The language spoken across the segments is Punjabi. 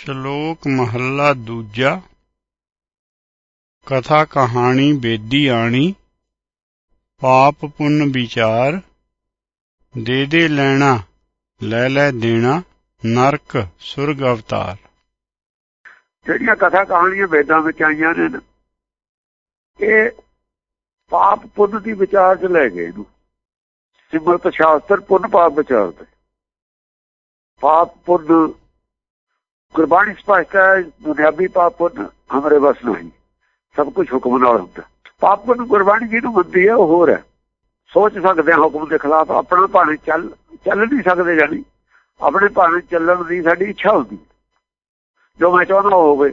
ਸ਼ਲੋਕ ਮਹੱਲਾ ਦੂਜਾ। ਕਥਾ ਕਹਾਣੀ ਬੇਦੀ ਆਣੀ। ਪਾਪ ਪੁੰਨ ਵਿਚਾਰ। ਦੇ ਦੇ ਲੈਣਾ, ਲੈ ਲੈ ਦੇਣਾ, ਨਰਕ ਸੁਰਗ ਅਵਤਾਰ। ਜਿਹੜੀਆਂ ਕਥਾ ਕਹਾਣੀਆਂ ਵੇਦਾਂ ਵਿੱਚ ਆਈਆਂ ਨੇ ਇਹ ਪਾਪ ਪੁੰਨ ਦੀ ਵਿਚਾਰ ਚ ਲੈ ਗਏ ਇਹਨੂੰ। ਸਿਮਰਤ ਸ਼ਾਸਤਰ ਪੁੰਨ ਪਾਪ ਵਿਚਾਰਦੇ ਪਾਪ ਪੁੰਨ ਗੁਰਬਾਣੀ ਸਪਸ਼ਟ ਹੈ, ਦੁਨਿਆਵੀ ਪਾਪ ਪੁੰਨ ਹਮਰੇ ਬਸ ਨਹੀਂ। ਸਭ ਕੁਝ ਹੁਕਮ ਨਾਲ ਹੁੰਦਾ। ਪਾਪ ਪੁੰਨ ਗੁਰਬਾਣੀ ਜਿਹਨੂੰ ਮੰਨਦੀ ਹੈ, ਉਹ ਹੋਰ ਹੈ। ਸੋਚ ਸਕਦੇ ਹਾਂ ਹੁਕਮ ਦੇ ਖਿਲਾਫ, ਆਪਣਾ ਭਾਣੇ ਚੱਲ ਚੱਲ ਨਹੀਂ ਸਕਦੇ ਜਾਨੀ। ਆਪਣੇ ਭਾਣੇ ਚੱਲਣ ਦੀ ਸਾਡੀ ਇੱਛਾ ਹੁੰਦੀ। ਜੋ ਮੈਂ ਚਾਹੁੰਦਾ ਹੋਵੇ।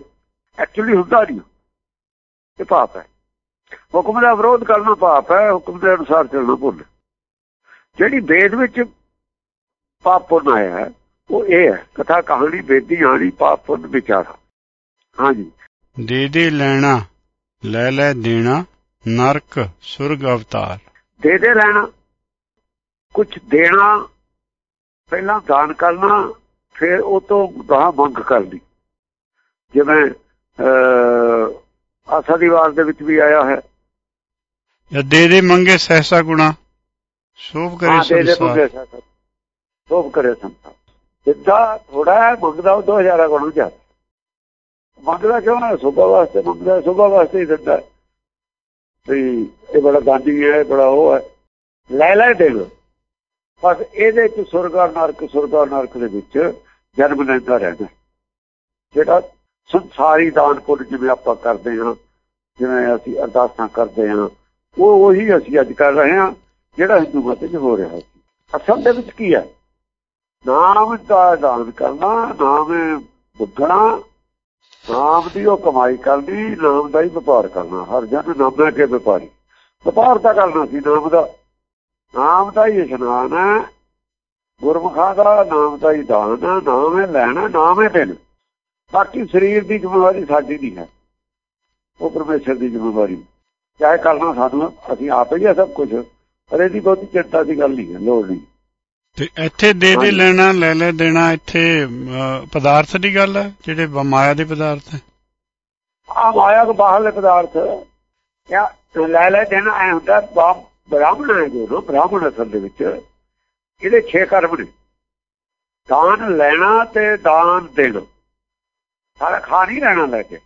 ਐਕਚੁਅਲੀ ਹੁੰਦਾ ਨਹੀਂ। ਇਹ ਪਾਪ ਹੈ। ਹੁਕਮ ਦਾ ਵਿਰੋਧ ਕਰਨਾ ਪਾਪ ਹੈ, ਹੁਕਮ ਦੇ ਅਨੁਸਾਰ ਚੱਲਣਾ ਪੁੰਨ। ਜਿਹੜੀ ਵੇਦ ਵਿੱਚ ਪਾਪ ਪੁੰਨ ਆਇਆ ਹੈ ਉਹ ਇਹ ਹੈ ਕਥਾ ਕਹਾਣੀ ਵੇਦੀ ਆਣੀ ਪਾਪ ਪੁੰਨ ਵਿਚਾਰ। ਹਾਂਜੀ। ਦੇ ਦੇ ਲੈਣਾ ਲੈ ਲੈ ਦੇਣਾ ਨਰਕ ਸੁਰਗ ਅਵਤਾਰ। ਦੇ ਦੇ ਲੈਣਾ। ਕੁਝ ਦੇਣਾ ਪਹਿਲਾਂ ਦਾਨ ਕਰਨਾ ਫਿਰ ਉਹ ਤੋਂ ਗਾਹ ਮੰਗ ਕਰਨੀ। ਜਿਵੇਂ ਆਸਾ ਦੀ ਵਾਰ ਦੇ ਵਿੱਚ ਵੀ ਆਇਆ ਹੈ। ਜਾਂ ਦੇ ਦੇ ਮੰਗੇ ਸਹਸਾ ਗੁਣਾ। ਸੋਭ ਕਰੇ ਸੰਸਾਰ। ਸੋਭ ਕਰੇ ਸੰਸਾਰ। ਜਿੱਦਾਂ ਥੋੜਾ ਹੈ ਮੰਗਦਾ ਉਹ 2000 ਗੁਣ ਜਾ ਮੰਗਦਾ ਕਿਉਂ ਨਾ? ਸੁਭਾ ਵਾਸਤੇ ਮੰਗਦਾ, ਸੁਭਾ ਵਾਸਤੇ ਹੀ ਦਿੰਦਾ। ਵੀ ਇਹ ਬੜਾ ਗਾਂਧੀ ਹੈ, ਬੜਾ ਉਹ ਹੈ। ਲੈ ਲੈ ਦੇ ਲੋ ਬਸ ਇਹਦੇ ਚ ਸੁਰਗਾ ਨਰਕ ਸੁਰਗਾ ਨਰਕ ਦੇ ਵਿੱਚ ਜਨਮ ਲੈਂਦਾ ਰਹਿੰਦਾ। ਜਿਹੜਾ ਸੰਸਾਰੀ ਦਾਨ ਪੁੰਨ ਜਿਵੇਂ ਆਪਾਂ ਕਰਦੇ ਹਾਂ, ਜਿਵੇਂ ਅਸੀਂ ਅਰਦਾਸਾਂ ਕਰਦੇ ਹਾਂ, ਉਹ ਉਹੀ ਅਸੀਂ ਅੱਜ ਕਰ ਰਹੇ ਹਾਂ, ਜਿਹੜਾ ਹਿੰਦੂ ਮਤ ਵਿੱਚ ਹੋ ਰਿਹਾ ਸੀ ਅਸਲ ਦੇ ਵਿੱਚ ਕੀ ਹੈ? ਨਾਮ ਦਾ ਦਾਨ ਕਰਨਾ ਨਾਮ ਬੁੱਧਣਾ ਨਾਮ ਦੀ ਉਹ ਕਮਾਈ ਕਰਨੀ ਨਾਮ ਦਾ ਹੀ ਵਪਾਰ ਕਰਨਾ। ਹਰ ਜਨ ਨਾਮੇ ਕੇ ਵਪਾਰੀ। ਵਪਾਰ ਤਾਂ ਕਰਨਾ ਸੀ ਨਾਮ ਦਾ। ਨਾਮ ਦਾ ਹੀ ਇਸ਼ਨਾਨ ਹੈ। ਗੁਰਮੁਖਾਂ ਦਾ ਨਾਮ ਦਾ ਹੀ ਦਾਨ ਹੈ ਨਾਮ ਹੈ ਲੈਣਾ ਨਾਮ ਹੈ ਦੇਣਾ। ਬਾਕੀ ਸਰੀਰ ਦੀ ਜ਼ਿੰਮੇਵਾਰੀ ਸਾਡੀ ਨਹੀਂ ਹੈ। ਉਹ ਪਰਮੇਸ਼ਰ ਦੀ ਜ਼ਿੰਮੇਵਾਰੀ। ਚਾਹੇ ਕਰਨਾ ਸਾਨੂੰ ਅਸੀਂ ਆਪ ਹੀ ਆ ਸਭ ਕੁਝ ਪਰ ਇਹਦੀ ਬਹੁਤੀ ਚਿੰਤਾ ਦੀ ਗੱਲ ਨਹੀਂ ਹੈ, ਲੋੜ ਨਹੀਂ। ਤੇ ਇੱਥੇ ਦੇ ਦੇ। ਲੈਣਾ ਲੈ ਲੈ ਦੇਣਾ ਇੱਥੇ ਪਦਾਰਥ ਦੀ ਗੱਲ ਹੈ? ਜਿਹੜੇ ਮਾਇਆ ਦੇ ਪਦਾਰਥ ਹੈ? ਆ ਮਾਇਆ ਕੋ ਬਾਹਰਲੇ ਪਦਾਰਥ। ਜਾਂ ਲੈ ਲੈ ਦੇਣਾ ਐ ਹੁੰਦਾ ਬ੍ਰਾਹਮਣ ਹੈ ਜੋ ਬ੍ਰਾਹਮਣ ਅਸਲ ਦੇ ਵਿੱਚ। ਇਹਦੇ 6 ਕਰਮ ਨੇ। ਦਾਨ ਲੈਣਾ ਤੇ ਦਾਨ ਦੇਣਾ। ਸਾਰਾ ਖਾ ਨਹੀਂ ਲੈਣਾ ਲੈ ਕੇ।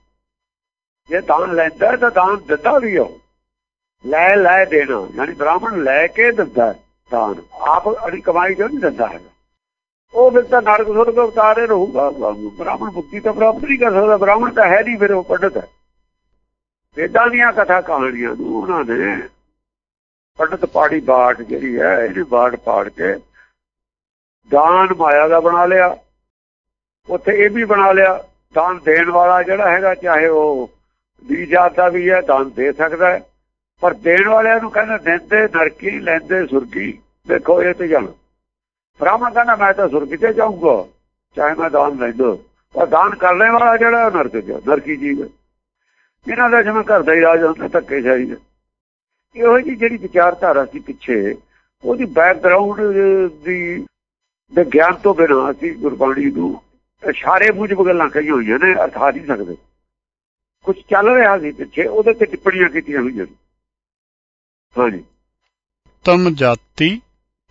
ਜੇ ਦਾਨ ਲੈਂਦਾ ਹੈ ਤਾਂ ਦਾਨ ਦਿੰਦਾ ਵੀ ਉਹ। ਲੈ ਲੈ ਦੇਣਾ। ਯਾਨੀ ਬ੍ਰਾਹਮਣ ਲੈ ਕੇ ਦਿੰਦਾ ਹੈ। ਦਾਨ ਆਪ ਅੜੀ ਕਮਾਈ ਜੋ ਨਹੀਂ ਦਿੰਦਾ ਹੈ ਉਹ ਫਿਰ ਤਾਂ ਨਰਕ ਸੁਰਗ ਉਤਾਰੇ ਰਹੂਗਾ। ਬ੍ਰਾਹਮਣ ਮੁਕਤੀ ਤਾਂ ਪ੍ਰਾਪਤ ਨਹੀਂ ਕਰ ਸਕਦਾ। ਬ੍ਰਾਹਮਣ ਤਾਂ ਹੈ ਨਹੀਂ ਫਿਰ ਉਹ ਪੰਡਤ। ਹੈ ਵੇਦਾਂ ਦੀਆਂ ਕਥਾ ਕਹਾਣੀਆਂ ਨੂੰ ਉਹਨਾਂ ਨੇ ਪੰਡਤ ਪਾੜੀ ਬਾਟ ਜਿਹੜੀ ਹੈ, ਇਹਦੀ ਬਾਟ ਪਾੜ ਕੇ ਦਾਨ ਮਾਇਆ ਦਾ ਬਣਾ ਲਿਆ। ਉੱਥੇ ਇਹ ਵੀ ਬਣਾ ਲਿਆ। ਦਾਨ ਦੇਣ ਵਾਲਾ ਜਿਹੜਾ ਹੈਗਾ, ਚਾਹੇ ਉਹ ਦੀ ਜਾਤ ਦਾ ਵੀ ਹੈ, ਦਾਨ ਦੇ ਸਕਦਾ ਹੈ। ਪਰ ਦੇਣ ਵਾਲਿਆਂ ਨੂੰ ਕਹਿੰਦਾ, ਦਿੰਦੇ ਨਰਕੀ, ਲੈਂਦੇ ਸੁਰਗੀ ਦੇਖੋ, ਇਹ ਤੇ ਜਾਣ ਬ੍ਰਾਹਮਣ ਕਹਿੰਦਾ, ਮੈਂ ਤਾਂ ਸੁਰਗੀ ਤੇ ਜਾਊਂਗਾ। ਚਾਹੇ ਮੈਂ ਦਾਨ ਲੈਂਦਾ ਪਰ ਦਾਨ ਕਰਨੇ ਵਾਲਾ ਜਿਹੜਾ ਨਰਕ ਜਾ ਨਰਕੀ ਜੀਵ ਇਹਨਾਂ ਦਾ ਜਿਵੇਂ ਘਰ ਦਾ ਹੀ ਰਾਜ ਹੁੰਦਾ ਧੱਕੇ ਸ਼ਾਹੀ ਦਾ ਇਹੋ ਜਿਹੀ ਜਿਹੜੀ ਵਿਚਾਰਧਾਰਾ ਸੀ ਪਿੱਛੇ, ਉਹਦੀ ਬੈਕਗ੍ਰਾਉਂਡ ਦੀ, ਦੇ ਗਿਆਨ ਤੋਂ ਬਿਨਾਂ ਅਸੀਂ ਗੁਰਬਾਣੀ ਨੂੰ ਇਸ਼ਾਰੇ ਮੁਜਬ ਗੱਲਾਂ ਕਹੀਆਂ ਹੋਈਆਂ ਨੇ, ਅਰਥਾ ਨਹੀਂ ਸਕਦੇ। ਕੁਝ ਚੱਲ ਰਿਹਾ ਸੀ ਪਿੱਛੇ, ਉਹਦੇ ਤੇ ਟਿੱਪਣੀਆਂ ਕੀਤੀਆਂ ਹੋਈਆਂ ਨੇ। ਹਾਂਜੀ। ਉੱਤਮ ਜਾਤੀ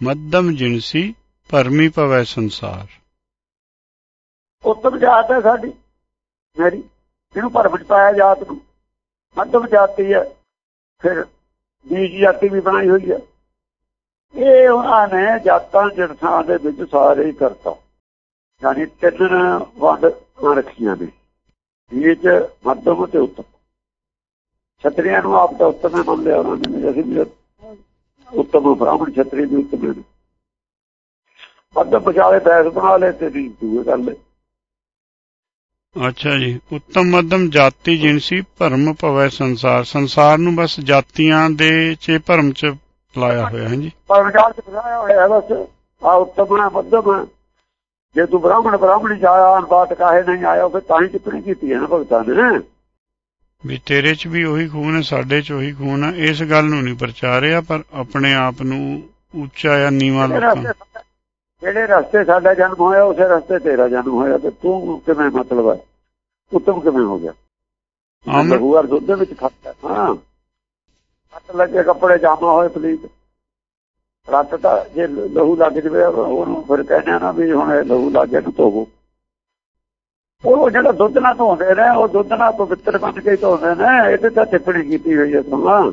ਮੱਧਮ ਜਿਨਸੀ ਭਰਮੀ ਭਵੈ ਸੰਸਾਰ। ਉੱਤਮ ਜਾਤ ਹੈ ਸਾਡੀ ਮੇਰੀ। ਇਹਨੂੰ ਭਰਮ ਚ ਪਾਇਆ ਜਾਤ ਨੂੰ। ਮੱਧਮ ਜਾਤੀ ਹੈ ਫਿਰ ਬੀਜ ਜਾਤੀ ਵੀ ਬਣਾਈ ਹੋਈ ਹੈ। ਇਹ ਉਹਨਾਂ ਨੇ ਜਾਤਾਂ ਜਨਸਾਂ ਦੇ ਵਿੱਚ ਸਾਰੇ ਹੀ ਕਰਤਾ। ਯਾਨੀ ਤਿੰਨ ਵੰਡ ਰੱਖੀਆਂ ਨੇ। ਬੀਜ ਮੱਧਮ ਤੇ ਉੱਤਮ। ਛਤਰੀਆਂ ਨੂੰ ਆਪ ਤਾਂ ਉੱਤਮ ਮੰਨ ਲਿਆ ਉਹਨਾਂ ਨੇ। ਉੱਤਮ ਬ੍ਰਾਹਮਣ ਛਤਰੀ ਵੀ ਉੱਤਮ ਮੱਧਮ ਵਿਚਾਲੇ ਬੈਸ ਬਣਾ ਲਏ ਤੇ ਵੀ ਦੂਏ ਕਰ ਲਏ ਅੱਛਾ ਜੀ ਉੱਤਮ ਮੱਧਮ ਜਾਤੀ ਜਿਨਸੀ ਭਰਮ ਭਵੈ ਸੰਸਾਰ। ਸੰਸਾਰ ਨੂੰ ਬਸ ਜਾਤੀਆਂ ਦੇ ਚ ਭਰਮ ਚ ਲਾਇਆ ਹੋਇਆ ਹੈ ਜੀ? ਪਰ ਵਿਚਾਰ ਚ ਫਸਾਇਆ ਹੋਇਆ ਬਸ ਆ ਉੱਤਮ ਮੱਧਮ ਜੇ ਤੂੰ ਬ੍ਰਾਹਮਣ ਬ੍ਰਾਹਮਣੀ ਚ ਆਇਆ ਬਾਤ ਕਾਹੇ ਨਹੀਂ ਆਇਆ ਫਿਰ ਤਾਂ ਹੀ ਟਿੱਪਣੀ ਕੀਤੀ ਹੈ ਨਾ ਭਗਤਾਂ ਨੇ ਵੀ ਤੇਰੇ ਚ ਵੀ ਉਹੀ ਖੂਨ ਹੈ ਸਾਡੇ ਚ ਉਹੀ ਖੂਨ ਹੈ। ਇਸ ਗੱਲ ਨੂੰ ਨਹੀਂ ਪ੍ਰਚਾਰਿਆ ਪਰ ਆਪਣੇ ਆਪ ਨੂੰ ਉੱਚਾ ਜਾਂ ਨੀਵਾਂ ਲੋਕਾਂ ਜਿਹੜੇ ਰਸਤੇ ਸਾਡਾ ਜਨਮ ਹੋਇਆ ਉਸੇ ਰਸਤੇ ਤੇਰਾ ਜਨਮ ਹੋਇਆ। ਤੇ ਤੂੰ ਕਿਵੇਂ ਮਤਲਬ ਹੈ? ਉਤਮ ਕਿਵੇਂ ਹੋ ਗਿਆ? ਅੰਮ੍ਰਿਤ ਲਹੂ ਦੁੱਧ ਦੇ ਵਿੱਚ ਖੱਟ ਹਾਂ। ਖੱਟ ਲੱਗੇ ਕੱਪੜੇ ਜਾਮਾ ਹੋਏ ਪਲੀਤ ਰੱਤ ਤਾਂ ਜੇ ਲਹੂ ਲੱਗ ਜਵੇ ਉਹਨੂੰ ਫਿਰ ਕਹਿੰਦੇ ਨਾ ਵੀ ਹੁਣ ਲਹੂ ਲੱਗੇ ਨੂੰ ਧੋਵੋ। ਉਹ ਜਿਹੜਾ ਦੁੱਧ ਨਾਲ ਧੋਂਦੇ ਨੇ ਉਹ ਦੁੱਧ ਨਾਲ ਪਵਿੱਤਰ ਬਣ ਕੇ ਧੋਂਦੇ ਨੇ ਇਹਦੇ ਤਾਂ ਟਿੱਪਣੀ ਕੀਤੀ ਹੋਈ ਹੈ ਸੁਣਾ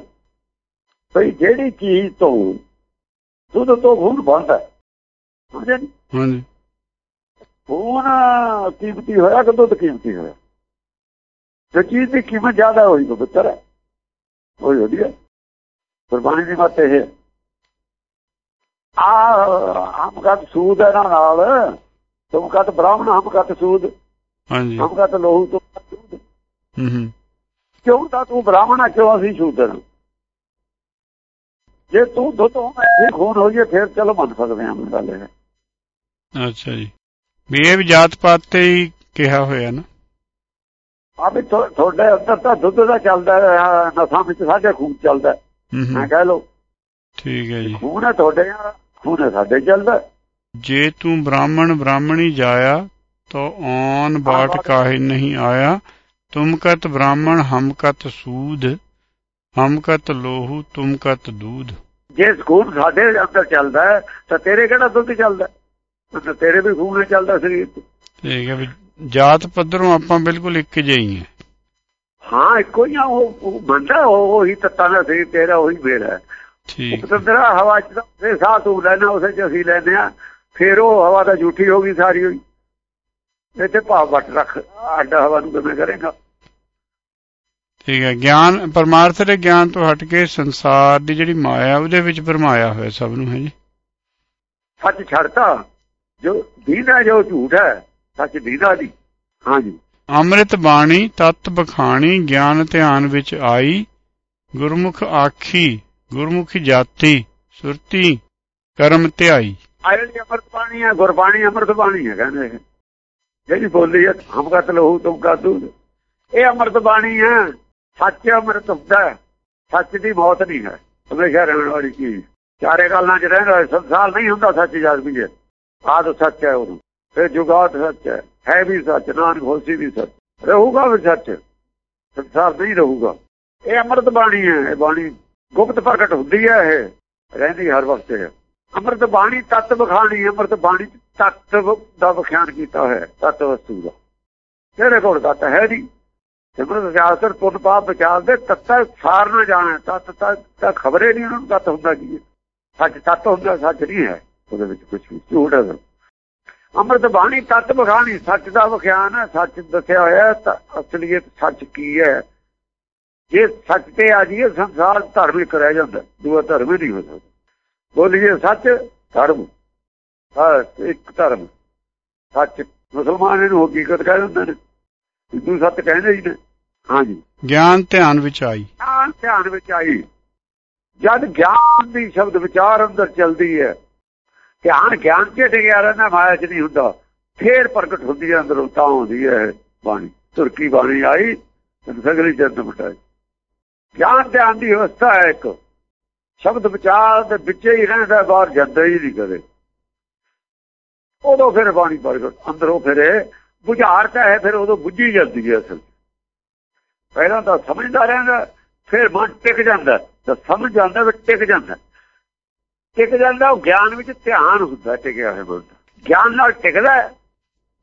ਭਈ ਜਿਹੜੀ ਚੀਜ਼ ਤੋਂ ਦੁੱਧ ਤੋਂ ਖੂਨ ਬਣਦਾ? ਹਾਂਜੀ। ਖੂਨ ਕੀਮਤੀ ਹੋਇਆ ਕਿ ਦੁੱਧ ਕੀਮਤੀ ਹੋਇਆ? ਜੇ ਚੀਜ਼ ਦੀ ਕੀਮਤ ਜ਼ਿਆਦਾ ਹੋਈ ਪਵਿੱਤਰ ਹੈ। ਹੋਈ ਵਧੀਆ। ਕੁਰਬਾਨੀ ਦੀ ਮਤ ਇਹ ਹੈ। ਆ ਹਮਕਤ ਸੂਦ ਹੈ ਨਾਲ। ਤੁਮਕਤ ਬ੍ਰਾਹਮਣ ਹਮਕਤ ਸੂਦ। ਹਾਂਜੀ। ਹਮਕਤ ਲੋਹੂ ਤੋਂ ਹੂੰ ਹੂੰ। ਕਿਉਂ ਤਾਂ ਤੂੰ ਬ੍ਰਾਹਮਣ ਆ ਕਿਉਂ ਅਸੀਂ ਸ਼ੂਦਰ ਹਾਂ? ਜੇ ਤੂੰ ਦੁੱਧ ਹੋਵੇਂ ਖੂਨ ਹੋਈਏ ਫਿਰ ਚਲੋ ਮੰਨ ਸਕਦੇ ਹਾਂ ਗੱਲ ਇਹ। ਅੱਛਾ ਜੀ। ਵੀ ਇਹ ਵੀ ਜਾਤ ਪਾਤ ਤੇ ਹੀ ਕਿਹਾ ਹੋਇਆ ਨਾ। ਆ ਵੀ ਤੁਹਾ- ਤੁਹਾਡੇ ਅੰਦਰ ਤਾਂ ਦੁੱਧ ਦਾ ਚੱਲਦਾ ਹੈ, ਨਸਾਂ ਵਿੱਚ ਸਾਡੇ ਖੂਨ ਚੱਲਦਾ ਹੈ। ਹੂੰ ਮੈਂ ਹੂੰ ਕਹਿ ਲੋ ਠੀਕ ਹੈ ਜੀ। ਖੂਨ ਹੈ ਤੁਹਾਡੇ ਆ ਖੂਨ ਹੈ ਸਾਡੇ ਚੱਲਦਾ ਜੇ ਤੂੰ ਬ੍ਰਾਹਮਣ ਬ੍ਰਾਹਮਣੀ ਜਾਇਆ ਤੋ ਔਨ ਬਾਟ ਕਾਹੇ ਨਹੀਂ ਆਇਆ। ਤੁਮ ਕਤ ਬ੍ਰਾਹਮਣ ਹਮ ਕਤ ਸੂਦ ਹਮ ਕਤ ਲੋਹੂ ਤੁਮ ਕਤ ਦੂਧ। ਜੇ ਖੂਨ ਸਾਡੇ ਅੰਦਰ ਚੱਲਦਾ ਹੈ, ਤਾਂ ਤੇਰੇ ਕਿਹੜਾ ਦੁੱਧ ਚੱਲਦਾ ਹੈ? ਤਾਂ ਤੇਰੇ ਵੀ ਖੂਨ ਨਾਲ ਚੱਲਦਾ ਸਰੀਰ। ਠੀਕ ਹੈ ਵੀ ਜਾਤ ਪੱਧਰੋਂ ਆਪਾਂ ਬਿਲਕੁਲ ਇੱਕ ਜਿਹੇ ਹੀ ਹਾਂ। ਹਾਂ ਇੱਕੋ ਹੀ ਆ ਉਹ ਮੰਨਦਾ ਉਹ ਉਹੀ ਤੱਤਾਂ ਦਾ ਸਰੀਰ ਤੇਰਾ ਉਹੀ ਮੇਰਾ ਹੈ। ਠੀਕ। ਪਤੰਦਰਾ ਹਵਾ ਚ ਤਾਂ ਸਾਹ ਤੂੰ ਲੈਣਾ ਉਸੇ ਚ ਅਸੀਂ ਲੈਨੇ ਆ ਫਿਰ ਉਹ ਹਵਾ ਤਾਂ ਝੂਠੀ ਹੋ ਗਈ ਸਾਰੀ ਹੋਈ। ਇੱਥੇ ਭਾਵ ਵੱਟ ਰੱਖ ਅੱਡ ਹਵਾ ਨੂੰ ਕਿਵੇਂ ਕਰੇਗਾ। ਠੀਕ ਹੈ ਗਿਆਨ ਪਰਮਾਰਥ ਦੇ ਗਿਆਨ ਤੋਂ ਹਟ ਕੇ ਸੰਸਾਰ ਦੀ ਜਿਹੜੀ ਮਾਇਆ ਉਹਦੇ ਵਿੱਚ ਭਰਮਾਇਆ ਹੋਇਆ ਸਭ ਨੂੰ ਹੈ ਜੀ। ਸੱਚ ਛੱਡਤਾ ਜੋ ਦੀਦਾ ਜੋ ਝੂਠ ਹੈ ਸੱਚ ਦੀਦਾ ਦੀ ਹਾਂਜੀ ਅੰਮ੍ਰਿਤ ਬਾਣੀ ਤਤ ਬਖਾਣੀ ਗਿਆਨ ਧਿਆਨ ਵਿੱਚ ਆਈ ਗੁਰਮੁਖ ਆਖੀ ਗੁਰਮੁਖੀ ਜਾਤੀ ਸੁਰਤੀ ਕਰਮ ਧਿਆਈ। ਆਇਲ ਅੰਮ੍ਰਿਤ ਬਾਣੀ ਹੈ ਗੁਰਬਾਣੀ ਅੰਮ੍ਰਿਤ ਬਾਣੀ ਹੈ ਕਹਿੰਦੇ ਇਹ। ਜਿਹੜੀ ਬੋਲੀ ਹੈ, ਹਮ ਕਤ ਲਹੂ ਤੁਮ ਕਾ ਦੂਧ। ਇਹ ਅੰਮ੍ਰਿਤ ਬਾਣੀ ਹੈ। ਸੱਚ ਅੰਮ੍ਰਿਤ ਹੁੰਦਾ ਸੱਚ ਦੀ ਮੌਤ ਨਹੀਂ ਹੈ। ਹਮੇਸ਼ਾ ਰਹਿਣ ਵਾਲੀ ਚੀਜ਼। ਚਾਰੇ ਗੱਲਾਂ 'ਚ ਰਹਿੰਦਾ ਸੰਸਾਰ ਨਹੀਂ ਹੁੰਦਾ ਸੱਚ ਜਦ ਹੈ ਆਦ ਸੱਚ ਹੈ ਉਹਨੂੰ। ਫਿਰ ਜੁਗਾਤ ਸੱਚ ਹੈ। ਹੈ ਵੀ ਸੱਚ, ਨਾਨਕ ਹੋਸੀ ਵੀ ਸੱਚ। ਰਹੂਗਾ ਵੀ ਸੱਚ। ਸੰਸਾਰ ਨਹੀਂ ਰਹੂਗਾ। ਇਹ ਅੰਮ੍ਰਿਤ ਬਾਣੀ ਹੈ। ਇਹ ਬਾਣੀ ਗੁਪਤ ਪ੍ਰਗਟ ਹੁੰਦੀ ਹੈ ਇਹ। ਰਹਿੰਦੀ ਹਰ ਵਕਤ ਹੈ। ਅੰਮ੍ਰਿਤ ਬਾਣੀ ਤਤ ਬਖਾਣੀ ਅੰਮ੍ਰਿਤ ਬਾਣੀ ਚ ਦਾ ਵਿਖਿਆਨ ਕੀਤਾ ਹੋਇਆ ਹੈ, ਤਤ ਵਸਤੂ ਦਾ। ਤੇਰੇ ਕੋਲ ਤਤ ਹੈ ਨਹੀਂ ਸਿਮਰਤ ਸਿਆਸਤ ਪੁੰਨ ਪਾਪ ਵਿਚਾਰ ਦੇ ਤੱਤਾ ਸਾਰ ਨਾ ਜਾਣੇ ਤਤ ਤਾਂ ਖਬਰੇ ਨਹੀਂ ਉਹਨਾਂ ਨੂੰ ਤਤ ਹੁੰਦਾ ਕੀ ਹੈ? ਸੱਚ ਤਤ ਹੁੰਦਾ ਸੱਚ ਨਹੀਂ ਹੈ। ਉਹਦੇ ਵਿੱਚ ਕੁਝ ਵੀ ਝੂਠ ਹੈ। ਅੰਮ੍ਰਿਤ ਬਾਣੀ ਤਤ ਬਖਾਣੀ ਸੱਚ ਦਾ ਵਿਖਿਆਨ ਹੈ ਸੱਚ ਦੱਸਿਆ ਹੋਇਆ ਅਸਲੀਅਤ ਸੱਚ ਕੀ ਹੈ? ਜੇ ਸੱਚ ਤੇ ਆ ਜੀਏ ਸੰਸਾਰ ਧਰਮ ਧਾਰਮਿਕ ਰਹਿ ਜਾਂਦਾ ਦੂਆ ਧਰਮ ਹੀ ਨਹੀਂ ਹੋ ਸਕਦਾ। ਬੋਲੀਏ ਸੱਚ ਧਰਮ। ਹਾਂ ਇੱਕ ਧਰਮ। ਸੱਚ ਮੁਸਲਮਾਨ ਇਹਨੂੰ ਹਕੀਕਤ ਕਹਿ ਦਿੰਦੇ ਨੇ। ਹਿੰਦੂ ਸੱਚ ਕਹਿੰਦੇ ਹੀ ਨੇ। ਹਾਂਜੀ। ਗਿਆਨ ਧਿਆਨ ਵਿੱਚ ਆਈ। ਗਿਆਨ ਧਿਆਨ ਵਿੱਚ ਆਈ। ਜਦ ਗਿਆਨ ਦੀ ਸ਼ਬਦ ਵਿਚਾਰ ਅੰਦਰ ਚੱਲਦੀ ਹੈ ਧਿਆਨ ਗਿਆਨ 'ਚ ਟਿਕਿਆ ਰਹਿੰਦਾ ਮਾਇਆ 'ਚ ਨਹੀਂ ਹੁੰਦਾ। ਫੇਰ ਪ੍ਰਗਟ ਹੁੰਦੀ ਹੈ ਅੰਦਰੋਂ ਤਾਂ ਹੁੰਦੀ ਹੈ ਬਾਣੀ। ਤੁਰਕੀ ਬਾਣੀ ਆਈ ਸਗਲੀ ਜਨਮ ਮਟਾਈ। ਗਿਆਨ ਧਿਆਨ ਦੀ ਅਵਸਥਾ ਹੈ ਇੱਕ। ਸ਼ਬਦ ਵਿਚਾਰ ਦੇ ਵਿੱਚ ਹੀ ਰਹਿੰਦਾ ਬਾਹਰ ਜਾਂਦਾ ਹੀ ਨਹੀਂ ਕਦੇ। ਉਦੋਂ ਫਿਰ ਬਾਣੀ ਪ੍ਰਗਟ ਅੰਦਰੋਂ ਫਿਰ ਇਹ ਬੁਝਾਰ ਤਾਂ ਹੈ, ਫਿਰ ਉਦੋਂ ਬੁੱਝੀ ਜਾਂਦੀ ਹੈ ਅਸਲ। ਪਹਿਲਾਂ ਤਾਂ ਸਮਝਦਾ ਰਹਿੰਦਾ, ਫਿਰ ਮਨ ਟਿਕ ਜਾਂਦਾ। ਤਾਂ ਸਮਝ ਜਾਂਦਾ ਵੀ ਟਿਕ ਜਾਂਦਾ। ਟਿਕ ਜਾਂਦਾ, ਉਹ ਗਿਆਨ ਵਿੱਚ ਧਿਆਨ ਹੁੰਦਾ, ਟਿਕਿਆ ਹੋਇਆ ਮਨ ਗਿਆਨ ਨਾਲ ਟਿਕਦਾ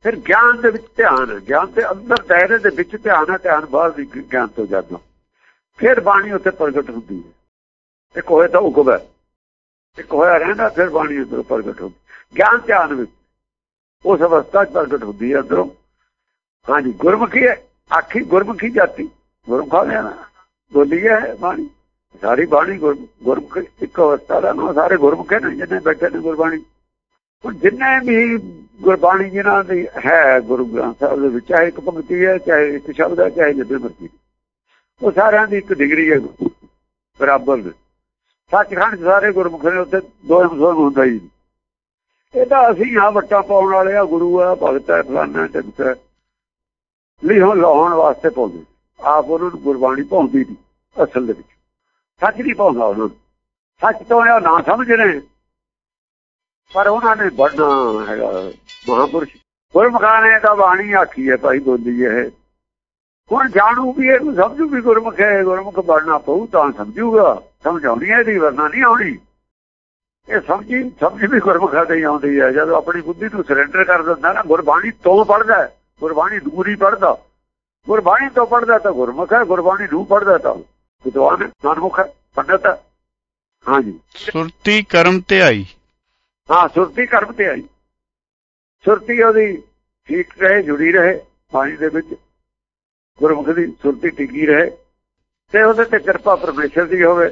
ਫਿਰ ਗਿਆਨ ਦੇ ਵਿੱਚ ਧਿਆਨ ਗਿਆਨ ਦੇ ਅੰਦਰ ਦਾਇਰੇ ਦੇ ਵਿੱਚ ਧਿਆਨ ਹੈ, ਧਿਆਨ ਬਾਹਰ ਦੀ ਗਿਆਨ ਤੋਂ ਜਾਂਦਾ ਫਿਰ ਬਾਣੀ ਉੱਤੇ ਪ੍ਰਗਟ ਹੁੰਦੀ ਹੈ। ਇੱਕ ਹੋਏ ਤਾਂ ਹੁਕਮ ਇੱਕ ਹੋਇਆ ਰਹਿੰਦਾ, ਫਿਰ ਬਾਣੀ ਅੰਦਰ ਪ੍ਰਗਟ ਹੁੰਦੀ ਗਿਆਨ ਧਿਆਨ ਵਿੱਚ। ਉਸ ਅਵਸਥਾ 'ਚ ਪ੍ਰਗਟ ਹੁੰਦੀ ਹੈ ਅੰਦਰੋਂ। ਹਾਂਜੀ, ਗੁਰਮੁਖੀ ਹੈ, ਆਖੀ ਗੁਰਮੁਖੀ ਜਾਤੀ। ਗੁਰਮੁਖਾਂ ਨੇ? ਬੋਲੀ ਹੈ ਬਾਣੀ। ਸਾਰੀ ਬਾਣੀ ਗੁਰ- ਗੁਰਮੁਖ, ਇੱਕ ਅਵਸਥਾ ਦਾ ਨਾ ਸਾਰੇ ਗੁਰਮੁਖੇ ਨੇ, ਜਿੰਨੇ ਬੈਠੇ ਨੇ ਗੁਰਬਾਣੀ। ਹੁਣ ਜਿੰਨੇ ਵੀ ਗੁਰਬਾਣੀ ਜਿਨ੍ਹਾਂ ਦੀ ਹੈ, ਗੁਰੂ ਗ੍ਰੰਥ ਸਾਹਿਬ ਦੇ ਵਿੱਚ, ਚਾਹੇ ਇੱਕ ਪੰਕਤੀ ਹੈ, ਚਾਹੇ ਇੱਕ ਸ਼ਬਦ ਹੈ, ਚਾਹੇ ਜਿੱਦੇ ਮਰਜ਼ੀ। ਉਹ ਸਾਰਿਆਂ ਦੀ ਇੱਕ ਡਿਗਰੀ ਹੈ, ਬਰਾਬਰ। ਦੇ ਸੱਚਖੰਡ ਸਾਰੇ ਗੁਰਮੁਖ ਨੇ, ਉੱਥੇ ਦੋ ਮੁਸਲਮਾਨ ਹੁੰਦਾ ਹੀ ਨਹੀਂ। ਇਹ ਤਾਂ ਅਸੀਂ ਆ ਵੱਟਾ ਪਾਉਣ ਵਾਲੇ ਆ, ਗੁਰੂ ਆ, ਭਗਤ ਹੈ ਫਲਾਨਾ ਟਿਕਟ ਹੈ ਲਿਹੋਂ ਲਾਉਣ ਵਾਸਤੇ ਪਾਉਂਦੇ। ਆਪ ਉਹਨਾਂ ਨੂੰ ਗੁਰਬਾਣੀ ਪਾਉਂਦੀ ਨਹੀਂ ਅਸਲ ਦੇ ਵਿੱਚ। ਸੱਚ ਨਹੀਂ ਪਾਉਂਦਾ ਉਹਨਾਂ ਨੂੰ। ਸੱਚ ਤੋਂ ਇਹ ਨਾ ਸਮਝ ਰਹੇ ਪਰ ਉਹਨਾਂ ਨੇ ਬਣਨਾ ਹੈਗਾ, ਮਹਾਪੁਰਸ਼। ਗੁਰਮੁਖਾਂ ਨੇ ਤਾਂ ਬਾਣੀ ਆਖੀ ਹੈ ਭਾਈ ਬੋਲੀ ਇਹ। ਹੁਣ ਜਾਣੂ ਵੀ ਇਹਨੂੰ ਸਮਝੂ ਵੀ ਗੁਰਮੁਖ ਹੈ, ਗੁਰਮੁਖ ਬਣਨਾ ਪਊ ਤਾਂ ਸਮਝੂਗਾ। ਸਮਝਾਉਣੀ ਹੈ ਇਹਦੀ, ਵਰਨਾ ਨਹੀਂ ਆਉਣੀ। ਇਹ ਸਮਝੀ ਸਮਝ ਵੀ ਗੁਰਮੁਖਾਂ ਤੇ ਆਉਂਦੀ ਹੈ। ਜਦੋਂ ਆਪਣੀ ਬੁੱਧੀ ਨੂੰ ਸਰੈਂਡਰ ਕਰ ਦਿੰਦਾ ਨਾ ਗੁਰਬਾਣੀ ਤੋਂ ਪੜਦਾ ਗੁਰਬਾਣੀ ਦੂਰੀ ਪੜਦਾ ਗੁਰਬਾਣੀ ਤੋਂ ਪੜਦਾ ਤਾਂ ਗੁਰਮੁਖ ਹੈ ਗੁਰਬਾਣੀ ਨੂੰ ਪੜਦਾ ਤਾਂ ਵਿਦਵਾਨ ਮਨਮੁਖ ਹੈ ਪੰਡਤ ਹੈ। ਹਾਂਜੀ। ਸੁਰਤੀ ਕਰਮ ਧਿਆਈ ਹਾਂ ਸੁਰਤੀ ਕਰਮ ਤੇ ਆਈ। ਸੁਰਤੀ ਉਹਦੀ ਠੀਕ ਰਹੇ ਜੁੜੀ ਰਹੇ ਬਾਣੀ ਦੇ ਵਿੱਚ ਗੁਰਮੁਖ ਦੀ ਸੁਰਤੀ ਟਿਕੀ ਰਹੇ। ਤੇ ਉਹਦੇ ਤੇ ਕਿਰਪਾ ਪਰਮੇਸ਼ਰ ਦੀ ਹੋਵੇ।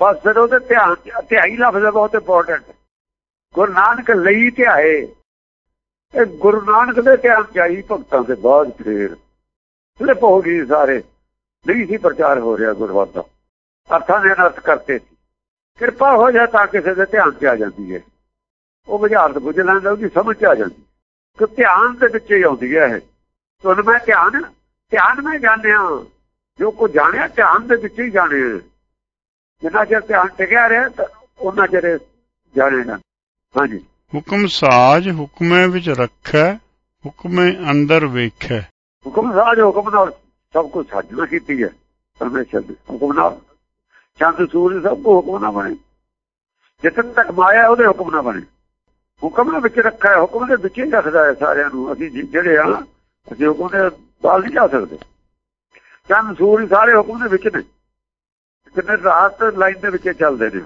ਬਸ ਫਿਰ ਉਹਦੇ ਧਿਆਨ ਧਿਆਈ ਲਫ਼ਜ਼ ਬਹੁਤ ਇੰਪੋਰਟੈਂਟ ਗੁਰੂ ਨਾਨਕ ਲਈ ਧਿਆਏ। ਇਹ ਗੁਰੂ ਨਾਨਕ ਦੇ ਧਿਆਨ ਚਾਹੀ ਭਗਤਾਂ ਦੇ ਬਾਅਦ ਫੇਰ ਸਲਿਪ ਹੋ ਗਈ ਸਾਰੇ। ਨਹੀਂ ਸੀ ਪ੍ਰਚਾਰ ਹੋ ਰਿਹਾ ਗੁਰਬਾਤ ਦਾ ਅਰਥਾਂ ਦੇ ਅਰਥ ਕਰਤੇ ਸੀ। ਕਿਰਪਾ ਹੋ ਜਾ ਤਾਂ ਕਿਸੇ ਦੇ ਧਿਆਨ 'ਚ ਆ ਜਾਂਦੀ ਹੈ। ਉਹ ਬੁਝਾਰਤ ਬੁਝ ਲੈਂਦਾ, ਉਹਦੀ ਸਮਝ 'ਚ ਆ ਜਾਂਦੀ ਕਿ ਧਿਆਨ ਦੇ ਵਿੱਚ ਹੀ ਆਉਂਦੀ ਹੈ ਇਹ। ਤੁਹਾਨੂੰ ਮੈਂ ਧਿਆਨ ਧਿਆਨ ਮੈਂ ਜਾਣਿਆ। ਜੋ ਕੋ ਜਾਣਿਆ, ਧਿਆਨ ਦੇ ਵਿੱਚ ਹੀ ਜਾਣਿਆ ਜਿੰਨਾ ਚਿਰ ਧਿਆਨ ਟਿਕਿਆ ਰਿਹਾ ਤਾਂ ਉਹਨਾਂ ਚਿਰ ਜਾਣੇਗਾ ਹਾਂਜੀ। ਹੁਕਮ ਸਾਜ ਹੁਕਮੇ ਵਿੱਚ ਰੱਖੈ ਹੁਕਮੇ ਅੰਦਰ ਵੇਖੈ। ਹੁਕਮ ਸਾਜ ਹੁਕਮ ਨਾਲ ਸਭ ਕੁਝ ਸਾਜਣਾ ਕੀਤੀ ਹੈ ਪਰਮੇਸ਼ਰ ਦੇ। ਹੁਕਮ ਨਾਲ ਚੰਦ ਸੂਰਜ ਸਭ ਕੋ ਹੁਕਮ ਨਾਲ ਬਣੇ। ਜਿੱਥੇ ਤੱਕ ਮਾਇਆ ਉਹਦੇ ਹੁਕਮ ਨਾਲ ਬਣੇ। ਹੁਕਮ ਦੇ ਵਿੱਚ ਰੱਖਿਆ ਹੈ ਹੁਕਮ ਦੇ ਵਿੱਚ ਹੀ ਰੱਖਦਾ ਹੈ ਸਾਰਿਆਂ ਨੂੰ। ਅਸੀਂ ਜਿਹੜੇ ਆ ਅਸੀਂ ਹੁਕਮ ਦੇ ਬਾਹਰ ਨਹੀਂ ਜਾ ਸਕਦੇ। ਚੰਦ ਸੂਰਜ ਸਾਰੇ ਹੁਕਮ ਦੇ ਵਿੱਚ ਨੇ। ਕਿੰਨੇ ਰਾਤ ਲਾਈਨ ਦੇ ਵਿੱਚ ਚੱਲਦੇ ਨੇ।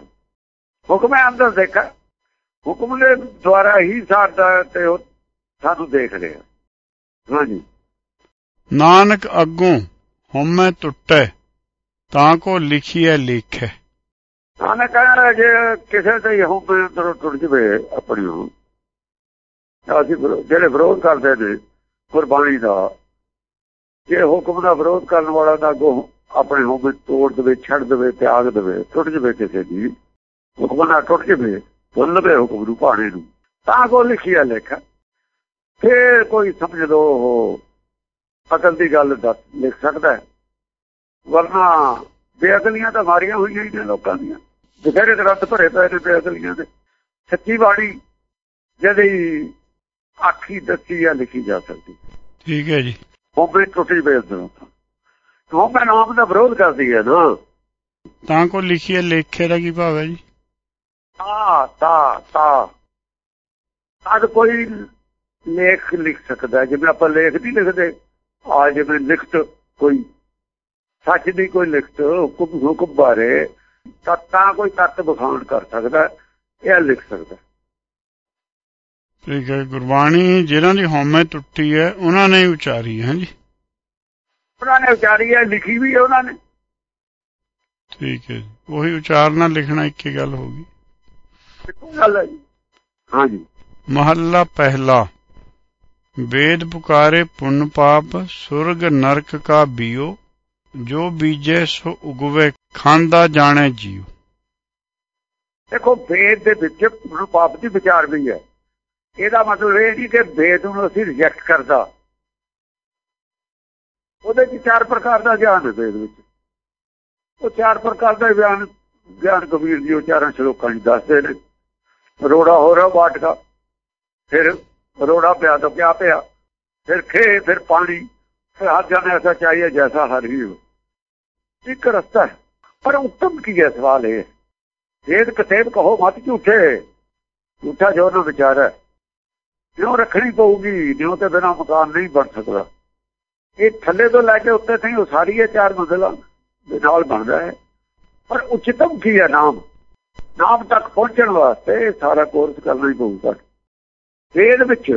ਹੁਕਮ ਹੈ ਅੰਦਰ ਦੇਖਾ। ਹੁਕਮ ਦੇ ਦੁਆਰਾ ਹੀ ਸਾਡਾ ਤੇ ਉਹ ਸਾਨੂੰ ਦੇਖ ਰਿਹਾ। ਹਾਂਜੀ। ਨਾਨਕ ਅੱਗੋਂ ਹਉਮੈ ਟੁੱਟੈ ਤਾਂ ਕੋ ਲਿਖੀਐ ਲੇਖੈ। ਆਨੇ ਕਹਿੰਦਾ ਜੇ ਕਿਸੇ ਤੇ ਹੁਕਮ ਅੰਦਰੋਂ ਟੁੱਟ ਜਵੇ ਆਪਣੀ ਉਹ ਅਸੀਂ ਜਿਹੜੇ ਵਿਰੋਧ ਕਰਦੇ ਨੇ ਗੁਰਬਾਣੀ ਦਾ ਜੇ ਹੁਕਮ ਦਾ ਵਿਰੋਧ ਕਰਨ ਵਾਲਾ ਦਾ ਅੱਗੋਂ ਆਪਣੇ ਹੁਕਮ ਤੋੜ ਦੇਵੇ ਛੱਡ ਦੇਵੇ ਤਿਆਗ ਦੇਵੇ ਟੁੱਟ ਜਵੇ ਕਿਸੇ ਦੀ ਹੁਕਮ ਟੁੱਟ ਜਵੇ ਭੁੱਲ ਲਵੇ ਹੁਕਮ ਨੂੰ ਭਾਣੇ ਨੂੰ। ਤਾਂ ਕੋ ਲਿਖਿਆ ਲੇਖ। ਫੇਰ ਕੋਈ ਸਮਝ ਲੋ ਉਹ ਅਕਲ ਦੀ ਗੱਲ ਦੱਸ ਲਿਖ ਸਕਦਾ ਹੈ। ਵਰਨਾ ਬੇਅਕਲੀਆਂ ਤਾਂ ਮਾਰੀਆਂ ਹੋਈਆਂ ਹੀ ਨੇ ਲੋਕਾਂ ਦੀਆਂ। ਬਥੇਰੇ ਗ੍ਰੰਥ ਭਰੇ ਪਏ ਨੇ ਬੇਅਕਲੀਆਂ ਦੇ। ਸੱਚੀ ਬਾਣੀ ਜਦੀ ਆਖੀ ਦੱਸੀ ਆ ਲਿਖੀ ਜਾ ਸਕਦੀ। ਠੀਕ ਹੈ ਜੀ। ਹੋਵੇ ਟੁੱਟੀ ਬੇਅਦਰੋਂ ਹੋਵੇ ਨਾਮ ਦਾ ਵਿਰੋਧ ਕਰਦੀ ਹੈ ਨਾ। ਤਾਂ ਕੋ ਲਿਖੀਐ ਲੇਖੇ ਦਾ ਕੀ ਭਾਵ ਹੈ ਜੀ? ਤਾ ਤਾ ਤਾ। ਅਦ ਕੋਈ ਲੇਖ ਲਿਖ ਸਕਦਾ ਜਿਵੇਂ ਆਪਾਂ ਲੇਖ ਨਹੀਂ ਲਿਖਦੇ ਆ ਜਿਵੇਂ ਲਿਖਤ ਕੋਈ ਸੱਚ ਦੀ ਕੋਈ ਲਿਖਤ ਹੁਕਮ ਹੁਕਮ ਬਾਰੇ ਤਾਂ ਤਾਂ ਕੋਈ ਤੱਤ ਬਖਾਣ ਕਰ ਸਕਦਾ ਇਹ ਲਿਖ ਸਕਦਾ। ਠੀਕ ਹੈ ਗੁਰਬਾਣੀ ਜਿਹਨਾਂ ਦੀ ਹਉਮੈ ਟੁੱਟੀ ਹੈ ਉਹਨਾਂ ਨੇ ਉਚਾਰੀ ਹੈ ਜੀ ਉਹਨਾਂ ਨੇ ਉਚਾਰੀ ਹੈ ਲਿਖੀ ਵੀ ਹੈ ਉਹਨਾਂ ਨੇ। ਠੀਕ ਹੈ ਜੀ। ਉਹੀ ਉਚਾਰਨਾ ਲਿਖਣਾ ਇੱਕ ਹੀ ਗੱਲ ਹੋਗੀ ਇੱਕੋ ਗੱਲ ਹੈ ਜੀ। ਹਾਂਜੀ ਮਹੱਲਾ ਪਹਿਲਾ। ਵੇਦ ਪੁਕਾਰੇ ਪੁੰਨ ਪਾਪ ਸੁਰਗ ਨਰਕ ਕਾ ਬੀਓ ਜੋ ਬੀਜੇ ਸੋ ਉਗਵੇ ਖਾਂਦਾ ਜਾਣੇ ਜੀਉ ਦੇਖੋ ਵੇਦ ਦੇ ਵਿੱਚ ਪੁੰਨ ਪਾਪ ਦੀ ਵਿਚਾਰ ਵੀ ਹੈ। ਇਹਦਾ ਮਤਲਬ ਇਹ ਨਹੀਂ ਕਿ ਵੇਦ ਨੂੰ ਅਸੀਂ ਰਿਜੈਕਟ ਕਰਦਾ। ਉਹਦੇ ਵਿੱਚ ਚਾਰ ਪ੍ਰਕਾਰ ਦਾ ਗਿਆਨ ਹੈ ਵੇਦ ਵਿੱਚ। ਉਹ ਚਾਰ ਪ੍ਰਕਾਰ ਦਾ ਗਿਆਨ ਗਿਆਨ ਕਬੀਰ ਜੀ ਉਹ ਚਾਰਾਂ ਸ਼ਲੋਕਾਂ 'ਚ ਦੱਸਦੇ ਨੇ। ਰੋੜਾ ਹੋ ਰਿਹਾ ਬਾਟਕਾ ਫਿਰ ਰੋੜਾ ਪਿਆ ਤਾਂ ਕਿਆ ਪਿਆ, ਫਿਰ ਖੇ, ਫਿਰ ਪਾਣੀ, ਫਿਰ ਹਰ ਜਾਣੇ ਐਸਾ ਚਾਹੀਏ ਜੈਸਾ ਹਰ ਹੀ ਹੋ ਇੱਕ ਰਸਤਾ ਪਰ ਉੱਤਮ ਕੀ ਹੈ ਸਵਾਲ ਇਹ? ਵੇਦ ਕਤੇਬ ਕਹੋ ਮਤ ਝੂਠੇ। ਝੂਠਾ ਜੋ ਨਾ ਵਿਚਾਰ ਹੈ। ਕਿਉਂ ਰੱਖਣੀ ਪਊਗੀ? ਜਿਉਂ ਤੇ ਬਿਨਾ ਮਕਾਨ ਨਹੀਂ ਬਣ ਸਕਦਾ। ਇਹ ਥੱਲੇ ਤੋਂ ਲੈ ਕੇ ਉੱਤੇ ਤਾਈਂ ਉਸਾਰੀ ਹੈ, ਚਾਰ ਮੰਜ਼ਲਾਂ ਦੇ ਨਾਲ ਬਣਦਾ ਹੈ। ਪਰ ਉਚਿਤਮ ਕੀ ਹੈ ਨਾਮ? ਨਾਮ ਤੱਕ ਪਹੁੰਚਣ ਵਾਸਤੇ ਸਾਰਾ ਕੋਰਸ ਕਰਨਾ ਹੀ ਪਊਗਾ। ਵੇਦ ਵਿੱਚ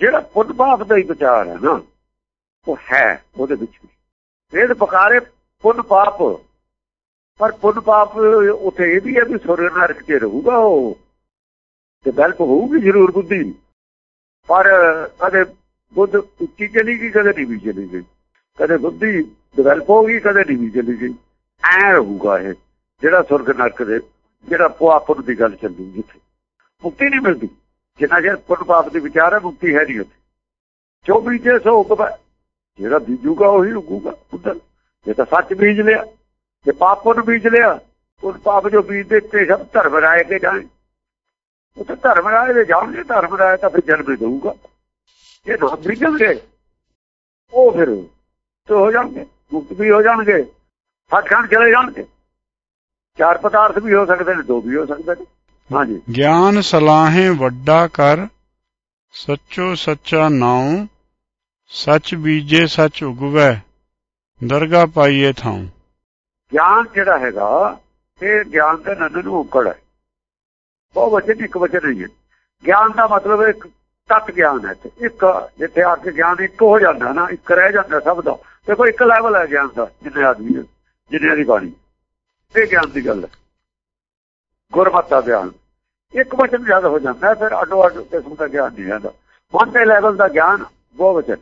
ਜਿਹੜਾ ਪੁੱਤ ਪਾਪ ਦਾ ਹੀ ਵਿਚਾਰ ਹੈ ਨਾ, ਉਹ ਹੈ ਉਹਦੇ ਵਿੱਚ ਵੇਦ ਪਕਾਰੇ ਪੁੰਨ ਪਾਪ ਪਰ ਪੁੰਨ ਪਾਪ ਉਥੇ ਇਹ ਵੀ ਹੈ ਵੀ ਸੁਰਗ ਨਰਕ 'ਚ ਰਹੂਗਾ ਉਹ। ਡਿਵੈਲਪ ਹੋਊਗੀ ਜ਼ਰੂਰ ਬੁੱਧੀ। ਪਰ ਕਦੇ ਬੁੱਧ ਉੱਚੀ ਚਲੀ ਗਈ, ਕਦੇ ਨੀਵੀਂ ਚਲੀ ਗਈ। ਕਦੇ ਬੁੱਧੀ ਡਿਵੈਲਪ ਹੋ ਗਈ, ਕਦੇ ਨੀਵੀਂ ਚਲੀ ਗਈ। ਐ ਰਹੂਗਾ ਇਹ, ਜਿਹੜਾ ਸੁਰਗ ਨਰਕ ਦੇ, ਜਿਹੜਾ ਪੁਆਪਨ ਦੀ ਗੱਲ ਚੱਲਦੀ ਜਿੱਥੇ ਮੁਕਤੀ ਨਹੀਂ ਮਿਲਦੀ। ਜਿੰਨਾ ਚਿਰ ਪੁੰਨ ਪਾਪ ਦੀ ਵਿਚਾਰ ਹੈ, ਮੁਕਤੀ ਹੈ ਨਹੀਂ ਉੱਥੇ। ਜੋ ਬੀਜੇ ਸੋ ਉਗਵਾ ਜਿਹੜਾ ਬੀਜੂਗਾ, ਉਹੀ ਉਗੂਗਾ ਉਧਰ ਜੇ ਤਾਂ ਸੱਚ ਬੀਜ ਲਿਆ, ਜੇ ਪਾਪ ਪੁੰਨ ਬੀਜ ਲਿਆ ਉਹ ਪਾਪ ਜੋ ਬੀਜ ਦੇ ਤੇ ਸਭ ਧਰਮ ਰਾਏ ਕੇ ਜਾਏ ਉਹ ਤਾਂ ਧਰਮ ਰਾਏ ਦੇ ਜਾਣਗੇ, ਧਰਮ ਰਾਏ ਤਾਂ ਫਿਰ ਜਨਮ ਹੀ ਦਊਗਾ ਇਹ ਨਾ ਬੀਜਣਗੇ ਉਹ ਫਿਰ ਤੇ ਹੋ ਜਾਣਗੇ ਮੁਕਤ ਵੀ ਹੋ ਜਾਣਗੇ ਸੱਚਖੰਡ ਚਲੇ ਜਾਣਗੇ। ਚਾਰ ਪਦਾਰਥ ਵੀ ਹੋ ਸਕਦੇ ਨੇ ਦੋ ਵੀ ਹੋ ਸਕਦੇ ਨੇ। ਹਾਂਜੀ। ਗਿਆਨ ਸਲਾਹੇ ਵੱਡਾ ਕਰ ਸੱਚੋ ਸੱਚਾ ਨਾਉ ਸੱਚ ਬੀਜੇ ਸੱਚ ਉਗਵੈ ਦਰਗਾ ਪਾਈਏ ਥਾਉ। ਗਿਆਨ ਜਿਹੜਾ ਹੈਗਾ ਇਹ ਗਿਆਨ ਦੇ ਨੰਦ ਨੂੰ ਉਕੜ ਹੈ ਉਹ ਵਚਨ ਇੱਕ ਵਚਨ ਨਹੀਂ ਹੈ। ਗਿਆਨ ਦਾ ਮਤਲਬ ਇੱਕ ਤਤ ਗਿਆਨ ਹੈ ਤੇ ਇੱਕ ਜਿੱਥੇ ਆ ਕੇ ਗਿਆਨ ਇੱਕ ਹੋ ਜਾਂਦਾ ਨਾ ਇੱਕ ਰਹਿ ਜਾਂਦਾ ਸਭ ਦਾ। ਦੇਖੋ ਇੱਕ ਲੈਵਲ ਹੈ ਗਿਆਨ ਦਾ ਜਿੰਨੇ ਆਦਮੀ ਹੈ, ਜਿੰਨੇ ਦੀ ਬਾਣੀ। ਇਹ ਗਿਆਨ ਦੀ ਗੱਲ ਹੈ। ਗੁਰਮਤਿ ਗਿਆਨ। ਇੱਕ ਵਚਨ ਜ਼ਿਆਦਾ ਹੋ ਜਾਂਦਾ ਫਿਰ ਅੱਡੋ ਅੱਡ ਕਿਸਮ ਦਾ ਗਿਆਨ ਨਹੀਂ ਰਹਿੰਦਾ। ਮਨ ਦੇ ਲੈਵਲ ਦਾ ਗਿਆਨ ਉਹ ਵਚਨ।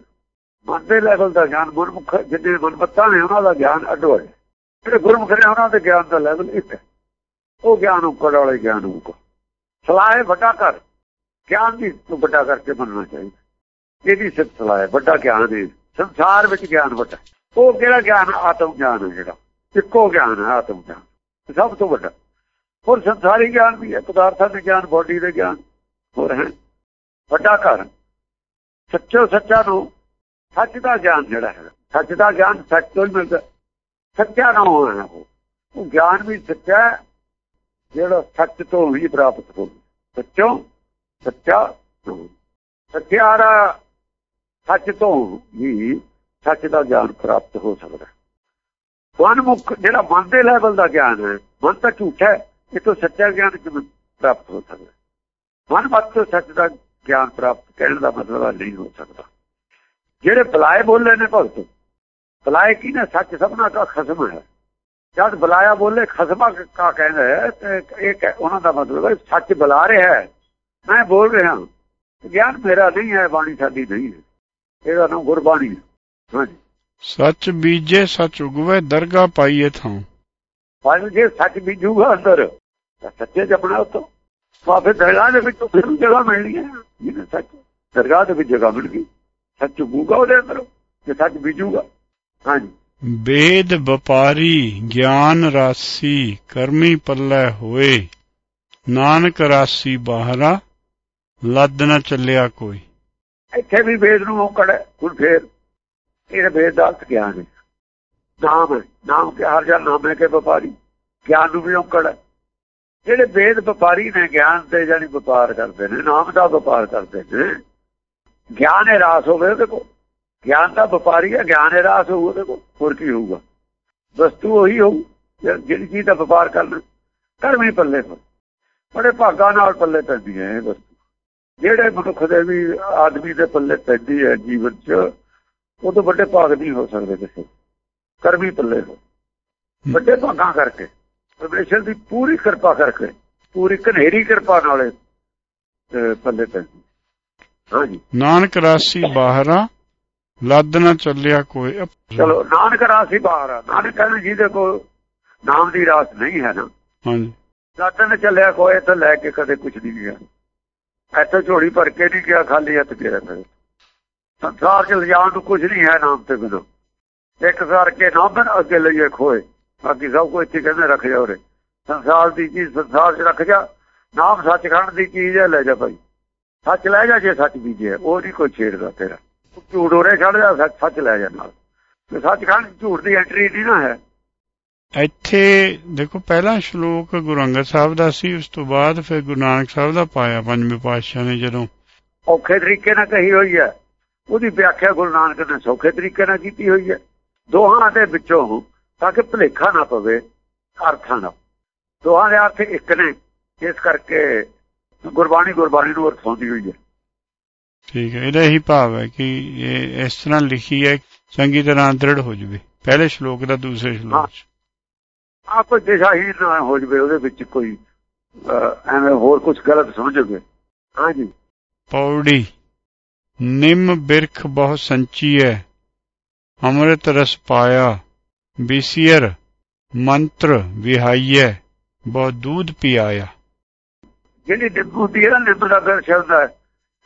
ਮਨ ਦੇ ਲੈਵਲ ਦਾ ਗਿਆਨ ਗੁਰਮੁਖ ਜਿੰਨੇ ਮਨਮੱਤਾਂ ਨੇ ਉਹਨਾਂ ਦਾ ਗਿਆਨ ਅੱਡੋ ਅੱਡ। ਜਿਹੜੇ ਗੁਰਮੁਖ ਨੇ ਉਹਨਾਂ ਦੇ ਗਿਆਨ ਦਾ ਲੈਵਲ ਇੱਕ ਹੈ। ਉਹ ਗਿਆਨ ਉੱਕੜ ਵਾਲੇ ਗਿਆਨ ਉੱਕੜ ਸਲਾਹ ਵੱਡਾ ਕਰ ਗਿਆਨ ਦੀ ਤੋਂ ਵੱਡਾ ਕਰਕੇ ਮੰਨਣਾ ਚਾਹੀਦਾ। ਇਹਦੀ ਸਿੱਧ ਹੈ, ਵੱਡਾ ਗਿਆਨ ਹੈ। ਸੰਸਾਰ ਵਿੱਚ ਗਿਆਨ ਵੱਡਾ ਉਹ ਕਿਹੜਾ ਗਿਆਨ? ਆਤਮ ਗਿਆਨ ਹੈ ਜਿਹੜਾ। ਇੱਕੋ ਗਿਆਨ ਹੈ, ਆਤਮ ਗਿਆਨ। ਸਭ ਤੋਂ ਵੱਡਾ। ਹੋਰ ਸੰਸਾਰੀ ਗਿਆਨ ਵੀ ਹੈ, ਪਦਾਰਥਾਂ ਦੇ ਗਿਆਨ ਬੋਡੀ ਦੇ ਗਿਆਨ, ਹੋਰ ਹੈ। ਵੱਡਾ ਘਰ। ਸੱਚੋ ਸੱਚਾ ਨੂੰ ਸੱਚ ਦਾ ਗਿਆਨ ਜਿਹੜਾ ਹੈ, ਸੱਚ ਦਾ ਗਿਆਨ ਸੱਚ ਤੋਂ ਹੀ ਮਿਲਦਾ। ਸੱਚਾ ਨਾ ਹੋਣਾ ਉਹ। ਗਿਆਨ ਵੀ ਸੱਚਾ ਜਿਹੜਾ ਸੱਚ ਤੋਂ ਹੀ ਪ੍ਰਾਪਤ ਹੋਵੇ। ਸੱਚੋਂ ਸੱਚਾ ਨਾਮ। ਸੱਚਿਆਰਾ ਸੱਚ ਤੋਂ ਵੀ ਸੱਚ ਦਾ ਗਿਆਨ ਪ੍ਰਾਪਤ ਹੋ ਸਕਦਾ। ਮਨ ਮੁਖ ਜਿਹੜਾ ਮਨ ਦੇ ਲੈਵਲ ਦਾ ਗਿਆਨ ਹੈ, ਮਨ ਤਾਂ ਝੂਠਾ ਹੈ, ਇਹ ਤੋਂ ਸੱਚਾ ਗਿਆਨ ਕਿਵੇਂ ਪ੍ਰਾਪਤ ਹੋ ਸਕਦਾ? ਮਨ ਮਤ ਤੋਂ ਸੱਚ ਦਾ ਗਿਆਨ ਪ੍ਰਾਪਤ ਕਰਨ ਦਾ ਮਤਲਬ ਨਹੀਂ ਹੋ ਸਕਦਾ। ਜਿਹੜੇ ਬੁਲਾਏ ਬੋਲੇ ਨੇ ਭਗਤ, ਬੁਲਾਏ ਕੀ ਨੇ? ਸੱਚ ਸਭਨਾ ਦਾ ਖਸਮ ਹੈ। ਜਦ ਬੁਲਾਇਆ ਬੋਲੇ, ਖਸਮਾ ਕਾ ਕਹਿੰਦਾ ਹੈ, ਤੇ ਇਹ ਕਹਿ- ਉਹਨਾਂ ਦਾ ਮਤਲਬ ਹੈ ਸੱਚ ਬੁਲਾ ਰਿਹਾ ਹੈ। ਮੈਂ ਬੋਲ ਰਿਹਾ। ਗਿਆਨ ਮੇਰਾ ਨਹੀਂ ਹੈ ਬਾਣੀ ਸਾਡੀ ਨਹੀਂ ਹੈ। ਇਹਦਾ ਨਾਮ ਗੁਰਬਾਣੀ ਹਾਂਜੀ। ਸੱਚ ਬੀਜੇ ਸੱਚ ਉਗਵੈ ਦਰਗਾ ਪਾਈਏ ਥਾਉ ਪਰ ਜੇ ਸੱਚ ਬੀਜੂਗਾ ਅੰਦਰ ਤਾਂ ਸੱਚੇ ਜਪਣਾ ਉਤੋਂ। ਫਿਰ ਦਰਗਾਹ ਦੇ ਵਿੱਚ ਫਿਰ ਜਗ੍ਹਾ ਮਿਲਣੀ ਹੈ। ਜਿਹਨੇ ਸੱਚ ਦਰਗਾਹ ਦੇ ਵਿੱਚ ਜਗ੍ਹਾ ਮਿਲ ਗਈ। ਸੱਚ ਉਗੂਗਾ ਉਹਦੇ ਅੰਦਰ ਜੇ ਸੱਚ ਬੀਜੂਗਾ। ਹਾਂਜੀ। ਵੇਦ ਵਪਾਰੀ ਗਿਆਨ ਰਾਸੀ ਕਰਮੀ ਪੱਲੇ ਹੋਏ। ਨਾਨਕ ਰਾਸੀ ਬਾਹਰਾ ਲੱਦ ਨਾ ਚੱਲਿਆ ਕੋਈ। ਇੱਥੇ ਵੀ ਵੇਦ ਨੂੰ ਔਕੜ ਹੈ, ਹੁਣ ਫੇਰ ਇਹ ਵੇਦ ਦਾ ਅਰਥ ਗਿਆਨ ਹੈ ਨਾਮ ਹੈ, ਨਾਮ ਕੇ ਹਰ ਜਨ ਨਾਮ ਹੈ ਕੇ ਵਪਾਰੀ। ਗਿਆਨ ਨੂੰ ਵੀ ਔਕੜ ਹੈ। ਜਿਹੜੇ ਵੇਦ ਵਪਾਰੀ ਨੇ ਗਿਆਨ ਤੇ ਜਾਨੀ ਵਪਾਰ ਕਰਦੇ ਨੇ, ਨਾਮ ਦਾ ਵਪਾਰ ਕਰਦੇ ਨੇ, ਗਿਆਨ ਹੈ ਰਾਸ ਹੋਵੇ ਉਹਦੇ ਕੋਲ। ਗਿਆਨ ਦਾ ਵਪਾਰੀ ਹੈ, ਗਿਆਨ ਹੈ ਰਾਸ ਹੋਊ ਉਹਦੇ ਕੋਲ, ਹੋਰ ਕੀ ਹੋਊਗਾ? ਵਸਤੂ ਉਹੀ ਹੋਊ ਜਿਹੜੀ ਚੀਜ਼ ਦਾ ਵਪਾਰ ਕਰਨਾ। ਕਰਮੀ ਪੱਲੇ ਪਰ, ਬੜੇ ਭਾਗਾਂ ਨਾਲ ਪੱਲੇ ਪੈਂਦੀ ਹੈ ਇਹ ਵਸਤੂ। ਜਿਹੜੇ ਮਨੁੱਖ ਦੇ ਵੀ ਆਦਮੀ ਦੇ ਪੱਲੇ ਪੈਂਦੀ ਹੈ ਜੀਵਨ 'ਚ ਉਹ ਤੋਂ ਵੱਡੇ ਭਾਗ ਨਹੀਂ ਹੋ ਸਕਦੇ ਕਿਸੇ। ਕਰਮੀ ਪੱਲੇ ਹੋ। ਵੱਡੇ ਭਾਗਾਂ ਕਰਕੇ ਪਰਮੇਸ਼ਰ ਦੀ ਪੂਰੀ ਕਿਰਪਾ ਕਰਕੇ ਪੂਰੀ ਕਨੇਰੀ ਕਿਰਪਾ ਨਾਲ ਪੱਲੇ ਪੈਂਦੀ। ਹਾਂਜੀ ਨਾਨਕ ਰਾਸੀ ਬਾਹਰਾ ਲੱਦ ਨਾ ਚੱਲਿਆ ਕੋਈ ਚਲੋ ਨਾਨਕ ਰਾਸੀ ਬਾਹਰ ਨਾਨਕ ਕਹਿੰਦੇ ਜਿਹਦੇ ਕੋਲ ਨਾਮ ਦੀ ਰਾਸ ਨਹੀਂ ਹੈ ਨਾ। ਹਾਂਜੀ। ਲਾਟਣ ਚੱਲਿਆ ਕੋਈ ਤਾਂ ਲੈ ਕੇ ਕਦੇ ਕੁਝ ਨਹੀਂ ਗਿਆ। ਇੱਥੇ ਝੋਲੀ ਭਰ ਕੇ ਨਹੀਂ ਗਿਆ, ਖਾਲੀ ਹੱਥ ਗਿਆ ਫਿਰ। ਸੰਸਾਰ ਚ ਲਿਜਾਣ ਨੂੰ ਕੁਝ ਨਹੀਂ ਹੈ ਨਾਮ ਤੇ ਬਿਨੋ ਇੱਕ ਸਾਰ ਕੇ ਬਨ ਅੱਗੇ ਲਈਏ ਖੋਏ। ਬਾਕੀ ਸਭ ਕੁਝ ਇੱਥੇ ਕਹਿੰਦੇ ਰੱਖ ਜਾ ਉਰੇ। ਸੰਸਾਰ ਦੀ ਚੀਜ਼ ਸੰਸਾਰ 'ਚ ਰੱਖ ਜਾ। ਨਾਮ ਸੱਚਖੰਡ ਦੀ ਚੀਜ਼ ਹੈ, ਲੈ ਜਾ ਭਾਈ। ਸੱਚ ਲੈ ਜਾ ਜੇ ਸੱਚ ਬੀਜੇ ਉਹ ਨਹੀਂ ਕੋਈ ਛੇੜਦਾ ਤੇਰਾ। ਝੂਠ ਉਰੇ ਛੱਡ ਜਾ, ਸੱਚ ਲੈ ਜਾ ਨਾਲ। ਸੱਚਖੰਡ ਝੂਠ ਦੀ ਐਂਟਰੀ ਨਹੀਂ ਨਾ ਹੈ। ਇੱਥੇ ਦੇਖੋ ਪਹਿਲਾ ਸ਼ਲੋਕ ਗੁਰੂ ਅੰਗਦ ਸਾਹਿਬ ਦਾ ਸੀ ਉਸ ਤੋਂ ਬਾਅਦ ਫਿਰ ਗੁਰੂ ਨਾਨਕ ਸਾਹਿਬ ਦਾ ਪਾਇਆ ਪੰਜਵੇਂ ਪਾਤਸ਼ਾਹ ਨੇ ਜਦੋਂ। ਔਖੇ ਤਰੀਕੇ ਨਾਲ ਕਹੀ ਹੋਈ ਹੈ। ਉਹਦੀ ਵਿਆਖਿਆ ਗੁਰੂ ਨਾਨਕ ਨੇ ਸੌਖੇ ਤਰੀਕੇ ਨਾਲ ਕੀਤੀ ਹੋਈ ਹੈ। ਦੋਹਾਂ ਦੇ ਵਿੱਚੋਂ ਤਾਂ ਕਿ ਭੁਲੇਖਾ ਨਾ ਪਵੇ ਅਰਥਾਂ ਦਾ ਦੋਹਾਂ ਦੇ ਅਰਥ ਇੱਕ ਨੇ ਇਸ ਕਰਕੇ ਗੁਰਬਾਣੀ ਗੁਰਬਾਣੀ ਨੂੰ ਅਰਥਾਉਂਦੀ ਹੋਈ ਹੈ। ਠੀਕ ਹੈ ਇਹਦਾ ਇਹੀ ਭਾਵ ਹੈ ਕਿ ਇਹ ਇਸ ਤਰ੍ਹਾਂ ਲਿਖੀ ਹੈ ਚੰਗੀ ਤਰ੍ਹਾਂ ਦ੍ਰਿੜ ਹੋ ਜਵੇ। ਪਹਿਲੇ ਸ਼ਲੋਕ ਦਾ ਦੂਸਰੇ ਸ਼ਲੋਕ ਆਪ ਦਿਸ਼ਾਹੀਨ ਨਾ ਹੋ ਜਵੇ ਉਹਦੇ ਵਿੱਚ ਕੋਈ ਐਵੇਂ ਹੋਰ ਕੁਝ ਗਲਤ ਸਮਝੋਗੇ ਹਾਂਜੀ। ਪੌੜੀ ਨਿੰਮ ਬਿਰਖ ਬਹੁ ਸੰਚੀ ਹੈ। ਅੰਮ੍ਰਿਤ ਰਸ ਪਾਇਆ ਬਿਸਿਰ ਮੰਤਰ ਵਿਹਾਈਐ ਬਹੁ ਦੂਧ ਪਿਆਇਆ। ਜਿਹੜੀ ਨਿੰਬੂ ਦੀ ਹੈ ਨਿੰਮ ਦਾ ਗਰ ਸ਼ਬਦ ਹੈ।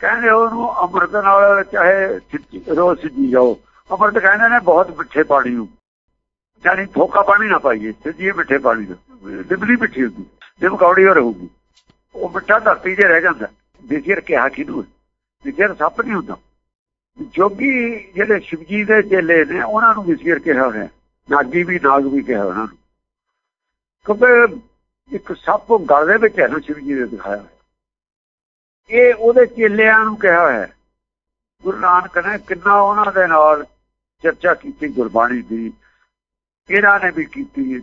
ਕਹਿੰਦੇ ਉਹਨੂੰ ਅੰਮ੍ਰਿਤ ਨਾਲ ਚਾਹੇ ਰੋਜ਼ ਸਿੱਧੀ ਜਾਓ। ਅੰਮ੍ਰਿਤ ਕਹਿੰਦੇ ਨੇ ਬਹੁਤ ਮਿੱਠੇ ਪਾਣੀ ਨੂੰ। ਜਾਨੀ ਥੋਕਾ ਪਾਣੀ ਨਾ ਪਾਈਏ ਸਿੱਧੀ ਮਿੱਠੇ ਪਾਣੀ ਨੂੰ ਡਿਬਲੀ ਮਿੱਠੀ ਹੁੰਦੀ ਨਿੰਮ ਕੌੜੀ ਹੋ ਰਹੂਗੀ ਉਹ ਮਿੱਠਾ ਧਰਤੀ 'ਤੇ ਰਹਿ ਜਾਂਦਾ ਵਿਸਿਰ ਕਿਹਾ ਕਿਹਨੂੰ ਵਿਸਿਰ ਸੱਪ ਨਹੀਂ ਹੁੰਦਾ। ਜੋਗੀ ਜਿਹੜੇ ਸ਼ਿਵਜੀ ਦੇ ਚੇਲੇ ਨੇ, ਉਹਨਾਂ ਨੂੰ ਵਿਸਿਰ ਕਿਹਾ ਹੋਇਆ, ਨਾਗੀ ਵੀ, ਨਾਗ ਵੀ ਕਿਹਾ ਉਹਨਾਂ ਨੂੰ। ਕਿਉਂਕਿ ਇੱਕ ਸੱਪ ਗਲ ਦੇ ਵਿੱਚ ਹੈ ਨਾ, ਸ਼ਿਵਜੀ ਨੇ ਦਿਖਾਇਆ ਇਹ ਉਹਦੇ ਚੇਲਿਆਂ ਨੂੰ ਕਿਹਾ ਹੋਇਆ ਗੁਰੂ ਨਾਨਕ ਨੇ ਕਿੰਨਾ ਉਹਨਾਂ ਦੇ ਨਾਲ ਚਰਚਾ ਕੀਤੀ, ਗੁਰਬਾਣੀ ਦੀ ਇਹਨਾਂ ਨੇ ਵੀ ਕੀਤੀ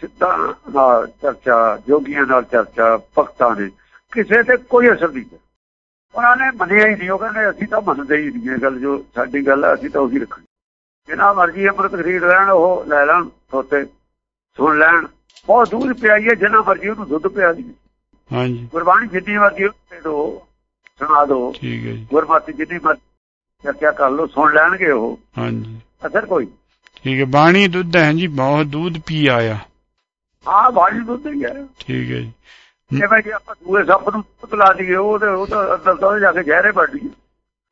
ਸਿੱਧਾ ਨਾਲ ਚਰਚਾ ਜੋਗੀਆਂ ਨਾਲ ਚਰਚਾ ਭਗਤਾਂ ਨੇ। ਕਿਸੇ ਤੇ ਕੋਈ ਅਸਰ ਨਹੀਂ ਉਹਨਾਂ ਨੇ ਮੰਨਿਆ ਹੀ ਨਹੀਂ। ਉਹ ਕਹਿੰਦੇ ਅਸੀਂ ਤਾਂ ਮੰਨਦੇ ਹੀ ਨਹੀਂ ਇਹ ਗੱਲ ਜੋ ਸਾਡੀ ਗੱਲ ਹੈ ਅਸੀਂ ਤਾਂ ਉਹੀ ਰੱਖਣੀ। ਜਿੰਨਾ ਮਰਜ਼ੀ ਅੰਮ੍ਰਿਤ ਖਰੀਦ ਲੈਣ ਉਹ ਲੈ ਲੈਣ ਥੋਤੇ ਸੁਣ ਲੈਣ। ਬਹੁਤ ਦੂਰ ਪਿਆਈ ਹੈ ਜਿੰਨਾ ਮਰਜ਼ੀ ਉਹਨੂੰ ਦੁੱਧ ਪਿਆ ਦੀ ਹਾਂਜੀ। ਗੁਰਬਾਣੀ ਜਿੰਨੀ ਮਰਜ਼ੀ ਦੇ ਦੋ ਸੁਣਾ ਦੋ ਠੀਕ ਹੈ ਜੀ। ਗੁਰਮਤਿ ਜਿੰਨੀ ਮਰਜ਼ੀ ਚਰਚਾ ਕਰ ਲੋ ਸੁਣ ਲੈਣਗੇ ਉਹ। ਹਾਂਜੀ। ਅਸਰ ਕੋਈ ਠੀਕ ਹੈ ਬਾਣੀ ਦੁੱਧ ਹੈ ਜੀ ਬਹੁਤ ਦੁੱਧ ਪੀ ਆਇਆ। ਆਹ ਬਾਣੀ ਦੁੱਧ ਹੀ ਹੈ। ਠੀਕ ਹੈ ਜੀ। ਜਿਵੇਂ ਕਿ ਆਪਾਂ ਦੂਏ ਸੱਪ ਨੂੰ ਪੁਤਲਾ ਦਈਏ ਉਹ ਤੇ ਉਹ ਤਾਂ ਅੰਦਰ ਤੋਂ ਜਾ ਕੇ ਜ਼ਹਿਰੇ ਵੱਢੀਏ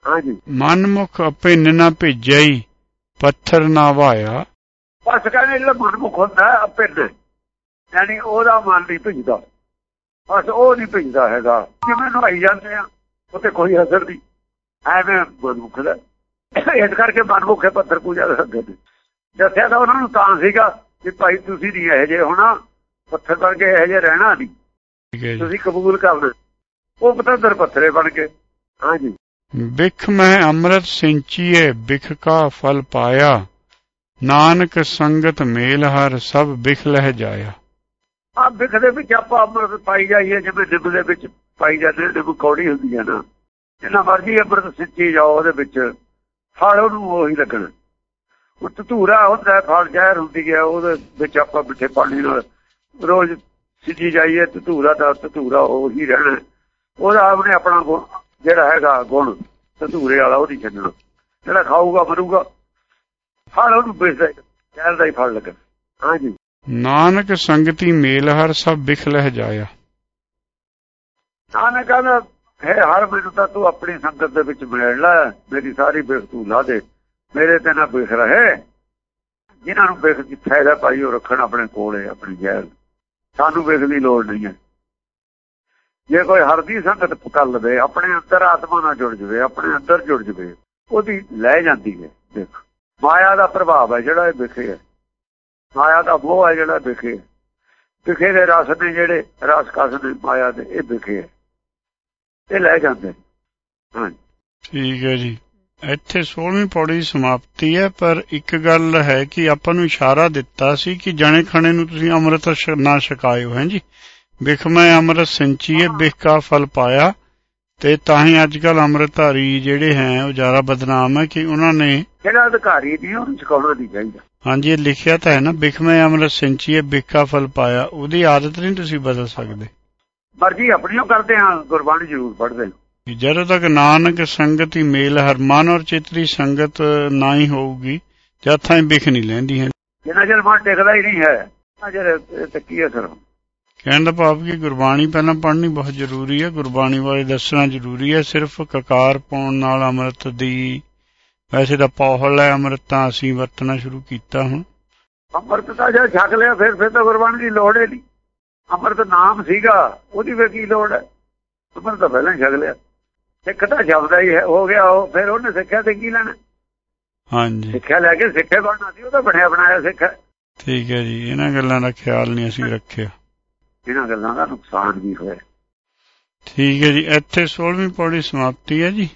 ਹਾਂਜੀ ਮਨਮੁਖ ਅਪਿੰਨ ਨਾ ਭੇਜਈ ਪੱਥਰ ਨਾ ਵਾਇਆ ਬਸ ਕਹਿੰਦੇ ਜਿਹੜਾ ਮਨਮੁਖ ਹੁੰਦਾ ਹੈ, ਆਪੇ ਨੇ ਯਾਨੀ ਉਹਦਾ ਮਨ ਨਹੀਂ ਭਿੱਜਦਾ। ਬਸ ਉਹ ਨਹੀਂ ਭਿੱਜਦਾ ਹੈਗਾ। ਜਿਵੇਂ ਨਹਾਈ ਜਾਂਦੇ ਆ ਉੱਤੇ ਕੋਈ ਅਸਰ ਨਹੀਂ। ਐਵੇਂ ਮਨਮੁਖ ਦਾ। ਇਸ ਕਰਕੇ ਮਨਮੁਖੇ ਪੱਥਰ ਪੂਜਾ ਕਰਦੇ ਨੇ। ਦੱਸਿਆ ਤਾਂ ਉਹਨਾਂ ਨੂੰ ਤਾਂ ਸੀਗਾ ਕਿ ਭਾਈ ਤੁਸੀਂ ਨਹੀਂ ਇਹ ਜੇ ਹੋਣਾ ਪੱਥਰ ਕਰਕੇ ਇਹ ਜੇ ਰਹਿਣਾ ਨਹੀਂ। ਤੁਸੀਂ ਕਬੂਲ ਕਰਨਾ ਉਹ ਪਤੰਦਰ ਪੱਥਰੇ ਬਣ ਕੇ। ਹਾਂਜੀ। ਬਿਖ ਮੈਂ ਅੰਮ੍ਰਿਤ ਸਿੰਚੀਏ ਬਿਖ ਕਾ ਫਲ ਪਾਇਆ। ਨਾਨਕ ਸੰਗਤ ਮੇਲ ਹਰ ਸਭ ਬਿਖ ਲਹਿ ਜਾਇਆ। ਆ ਬਿਖ ਦੇ ਵਿੱਚ ਆਪਾਂ ਅੰਮ੍ਰਿਤ ਪਾਈ ਜਾਈਏ ਜਿਵੇਂ ਨਿੰਮ ਦੇ ਵਿੱਚ ਪਾਈ ਜਾਂਦੇ ਨਿੰਮ ਕੌੜੀ ਹੁੰਦੀ ਹੈ ਨਾ। ਜਿੰਨਾ ਮਰਜ਼ੀ ਅੰਮ੍ਰਿਤ ਸਿੱਚੀ ਜਾਓ ਉਹਦੇ ਵਿੱਚ ਫਲ ਉਹਨੂੰ ਉਹੀ ਲੱਗਣਾ। ਉਹ ਧਤੂਰਾ ਹੁੰਦਾ ਹੈ, ਫਲ ਜ਼ਹਿਰ ਹੁੰਦੀ ਹੈ ਉਹਦੇ ਵਿੱਚ ਆਪਾਂ ਮਿੱਠੇ ਪਾਣੀ ਨਾਲ ਰੋਜ਼ ਸਿੱਚੀ ਜਾਈਏ ਧਤੂਰਾ ਦਾ ਧਤੂਰਾ ਉਹੀ ਰਹਿਣਾ। ਉਹਦਾ ਆਪਣੇ ਆਪਣਾ ਗੁਣ ਜਿਹੜਾ ਹੈਗਾ ਗੁਣ ਧਤੂਰੇ ਵਾਲਾ ਉਹ ਨਹੀਂ ਛੱਡਣਾ। ਜਿਹੜਾ ਖਾਊਗਾ ਮਰੂਗਾ ਫਲ ਉਹਨੂੰ ਬੇਸਦਾ ਜ਼ਹਿਰ ਦਾ ਹੀ ਫਲ ਲੱਗਣਾ ਹਾਂਜੀ ਨਾਨਕ ਸੰਗਤੀ ਮੇਲ ਹਰ ਸਭ ਬਿਖ ਲਹਿ ਜਾਇਆ। ਨਾਨਕ ਕਹਿੰਦਾ ਹੈ ਹਰ ਮੈਨੂੰ ਤਾਂ ਤੂੰ ਆਪਣੀ ਸੰਗਤ ਦੇ ਵਿੱਚ ਮਿਲ ਲੈ ਮੇਰੀ ਸਾਰੀ ਬਿਖ ਤੂੰ ਲਾ ਦੇ। ਮੇਰੇ ਤੇ ਨਾ ਬਿਖ ਰਹੇ। ਜਿਨ੍ਹਾਂ ਨੂੰ ਬਿਖ ਦੀ ਫਾਇਦਾ ਪਾਈ ਉਹ ਰੱਖਣ ਆਪਣੇ ਕੋਲੇ ਆਪਣੀ ਜੈਲ ਸਾਨੂੰ ਬਿਖ ਦੀ ਲੋੜ ਨਹੀਂ ਹੈ। ਜੇ ਕੋਈ ਹਰ ਸੰਗਤ ਕਰ ਲਵੇ, ਆਪਣੇ ਅੰਦਰ ਆਤਮਾ ਨਾਲ ਜੁੜ ਜਵੇ, ਆਪਣੇ ਅੰਦਰ ਜੁੜ ਜਵੇ, ਉਹਦੀ ਲੈ ਜਾਂਦੀ ਹੈ, ਦੇਖ। ਮਾਇਆ ਦਾ ਪ੍ਰਭਾਵ ਹੈ ਜਿਹੜਾ ਇਹ ਵਿਖੇ ਹੈ। ਮਾਇਆ ਦਾ ਮੋਹ ਹੈ ਜਿਹੜਾ ਵਿਖੇ ਵਿਖੇ ਦੇ ਰਸ ਨੇ ਜਿਹੜੇ ਰਸ ਕਸ ਨੇ ਮਾਇਆ ਦੇ, ਇਹ ਵਿਖੇ ਹੈ। ਇਹ ਲੈ ਜਾਂਦੇ ਹਾਂ ਠੀਕ ਹੈ ਜੀ। ਇੱਥੇ 16ਵੀਂ ਪੌੜੀ ਦੀ ਸਮਾਪਤੀ ਹੈ ਪਰ ਇੱਕ ਗੱਲ ਹੈ ਕਿ ਆਪਾਂ ਨੂੰ ਇਸ਼ਾਰਾ ਦਿੱਤਾ ਸੀ ਕਿ ਜਣੇ ਖਣੇ ਨੂੰ ਤੁਸੀਂ ਅੰਮ੍ਰਿਤ ਨਾ ਛਕਾਇਓ ਹੈ ਜੀ? ਬਿਖ ਮੈਂ ਅੰਮ੍ਰਿਤ ਸਿੰਚੀਏ ਬਿਖ ਕਾ ਫਲ ਪਾਇਆ ਤੇ ਤਾਂ ਹੀ ਅੱਜ ਕੱਲ ਅੰਮ੍ਰਿਤਧਾਰੀ ਜਿਹੜੇ ਹੈ ਉਹ ਜ਼ਿਆਦਾ ਬਦਨਾਮ ਹੈ ਕਿ ਉਹਨਾਂ ਨੇ ਜਿਹੜਾ ਅਧਿਕਾਰੀ ਨਹੀਂ ਉਹਨੂੰ ਸਿਖਾਉਣਾ ਨਹੀਂ ਚਾਹੀਦਾ। ਹਾਂਜੀ ਇਹ ਲਿਖਿਆ ਤਾਂ ਹੈ ਨਾ ਬਿਖ ਮੈਂ ਅੰਮ੍ਰਿਤ ਸਿੰਚੀਏ ਬਿਖ ਕਾ ਫਲ ਪਾਇਆ ਉਹਦੀ ਆਦਤ ਨਹੀਂ ਤੁਸੀਂ ਬਦਲ ਸਕਦੇ। ਮਰਜ਼ੀ ਆਪਣੀਓ ਕਰਦੇ ਹਾਂ ਗੁਰਬਾਣੀ ਜ਼ਰੂਰ ਪੜ੍ਹਦੇ ਹਾਂ। ਜਦੋਂ ਤੱਕ ਨਾਨਕ ਸੰਗਤ ਹੀ ਮੇਲ ਹਰ ਮਨ ਔਰ ਚਿੱਤ ਦੀ ਸੰਗਤ ਨਾ ਹੀ ਹੋਊਗੀ ਜਦ ਥਾਂ ਬਿਖ ਨਹੀਂ ਲੈਂਦੀ ਹੈ ਜਿੰਨਾ ਚਿਰ ਮਨ ਟਿਕਦਾ ਹੀ ਨਹੀਂ ਹੈ ਨਾ ਚਿਰ ਇਹ ਤੇ ਕੀ ਅਸਰ ਹੋਣਾ। ਕਹਿਣ ਦਾ ਭਾਵ ਕਿ ਗੁਰਬਾਣੀ ਪਹਿਲਾਂ ਪੜ੍ਹਨੀ ਬਹੁਤ ਜ਼ਰੂਰੀ ਹੈ ਗੁਰਬਾਣੀ ਬਾਰੇ ਦੱਸਣਾ ਜ਼ਰੂਰੀ ਹੈ ਸਿਰਫ ਕਕਾਰ ਪਾਉਣ ਨਾਲ ਅੰਮ੍ਰਿਤ ਦੀ ਵੈਸੇ ਤਾਂ ਪੌਹਲ ਹੈ ਅੰਮ੍ਰਿਤ ਤਾਂ ਅਸੀਂ ਵਰਤਣਾ ਸ਼ੁਰੂ ਕੀਤਾ ਹੁਣ। ਅੰਮ੍ਰਿਤ ਤਾਂ ਜੇ ਛਕ ਲਿਆ ਫਿਰ ਫਿਰ ਤਾਂ ਗੁਰਬਾਣੀ ਦੀ ਲੋੜ ਹੀ ਨਹੀਂ। ਅੰਮ੍ਰਿਤ ਨਾਮ ਸੀਗਾ ਉਹਦੀ ਫਿਰ ਕੀ ਲੋੜ ਹੈ? ਅੰਮ੍ਰਿਤ ਤਾਂ ਪਹਿਲਾਂ ਹੀ ਛਕ ਲਿਆ। ਸਿੱਖ ਤਾਂ ਸ਼ਬਦ ਹੀ ਹੈ ਹੋ ਗਿਆ ਉਹ ਫਿਰ ਉਹਨੇ ਸਿੱਖਿਆ ਤੇ ਕੀ ਲੈਣਾ? ਹਾਂਜੀ। ਸਿੱਖਿਆ ਲੈ ਕੇ ਸਿੱਖੇ ਬਣਨਾ ਸੀ ਉਹ ਤਾਂ ਬਣਿਆ ਬਣਾਇਆ ਸਿੱਖ। ਠੀਕ ਹੈ ਜੀ ਇਹਨਾਂ ਗੱਲਾਂ ਦਾ ਖਿਆਲ ਨਹੀਂ ਅਸੀਂ ਰੱਖਿਆ। ਇਹਨਾਂ ਗੱਲਾਂ ਦਾ ਨੁਕਸਾਨ ਵੀ ਹੋਇਆ। ਠੀਕ ਹੈ ਜੀ ਇੱਥੇ 16ਵੀਂ ਪੌੜੀ ਸਮਾਪਤੀ ਹੈ ਜੀ।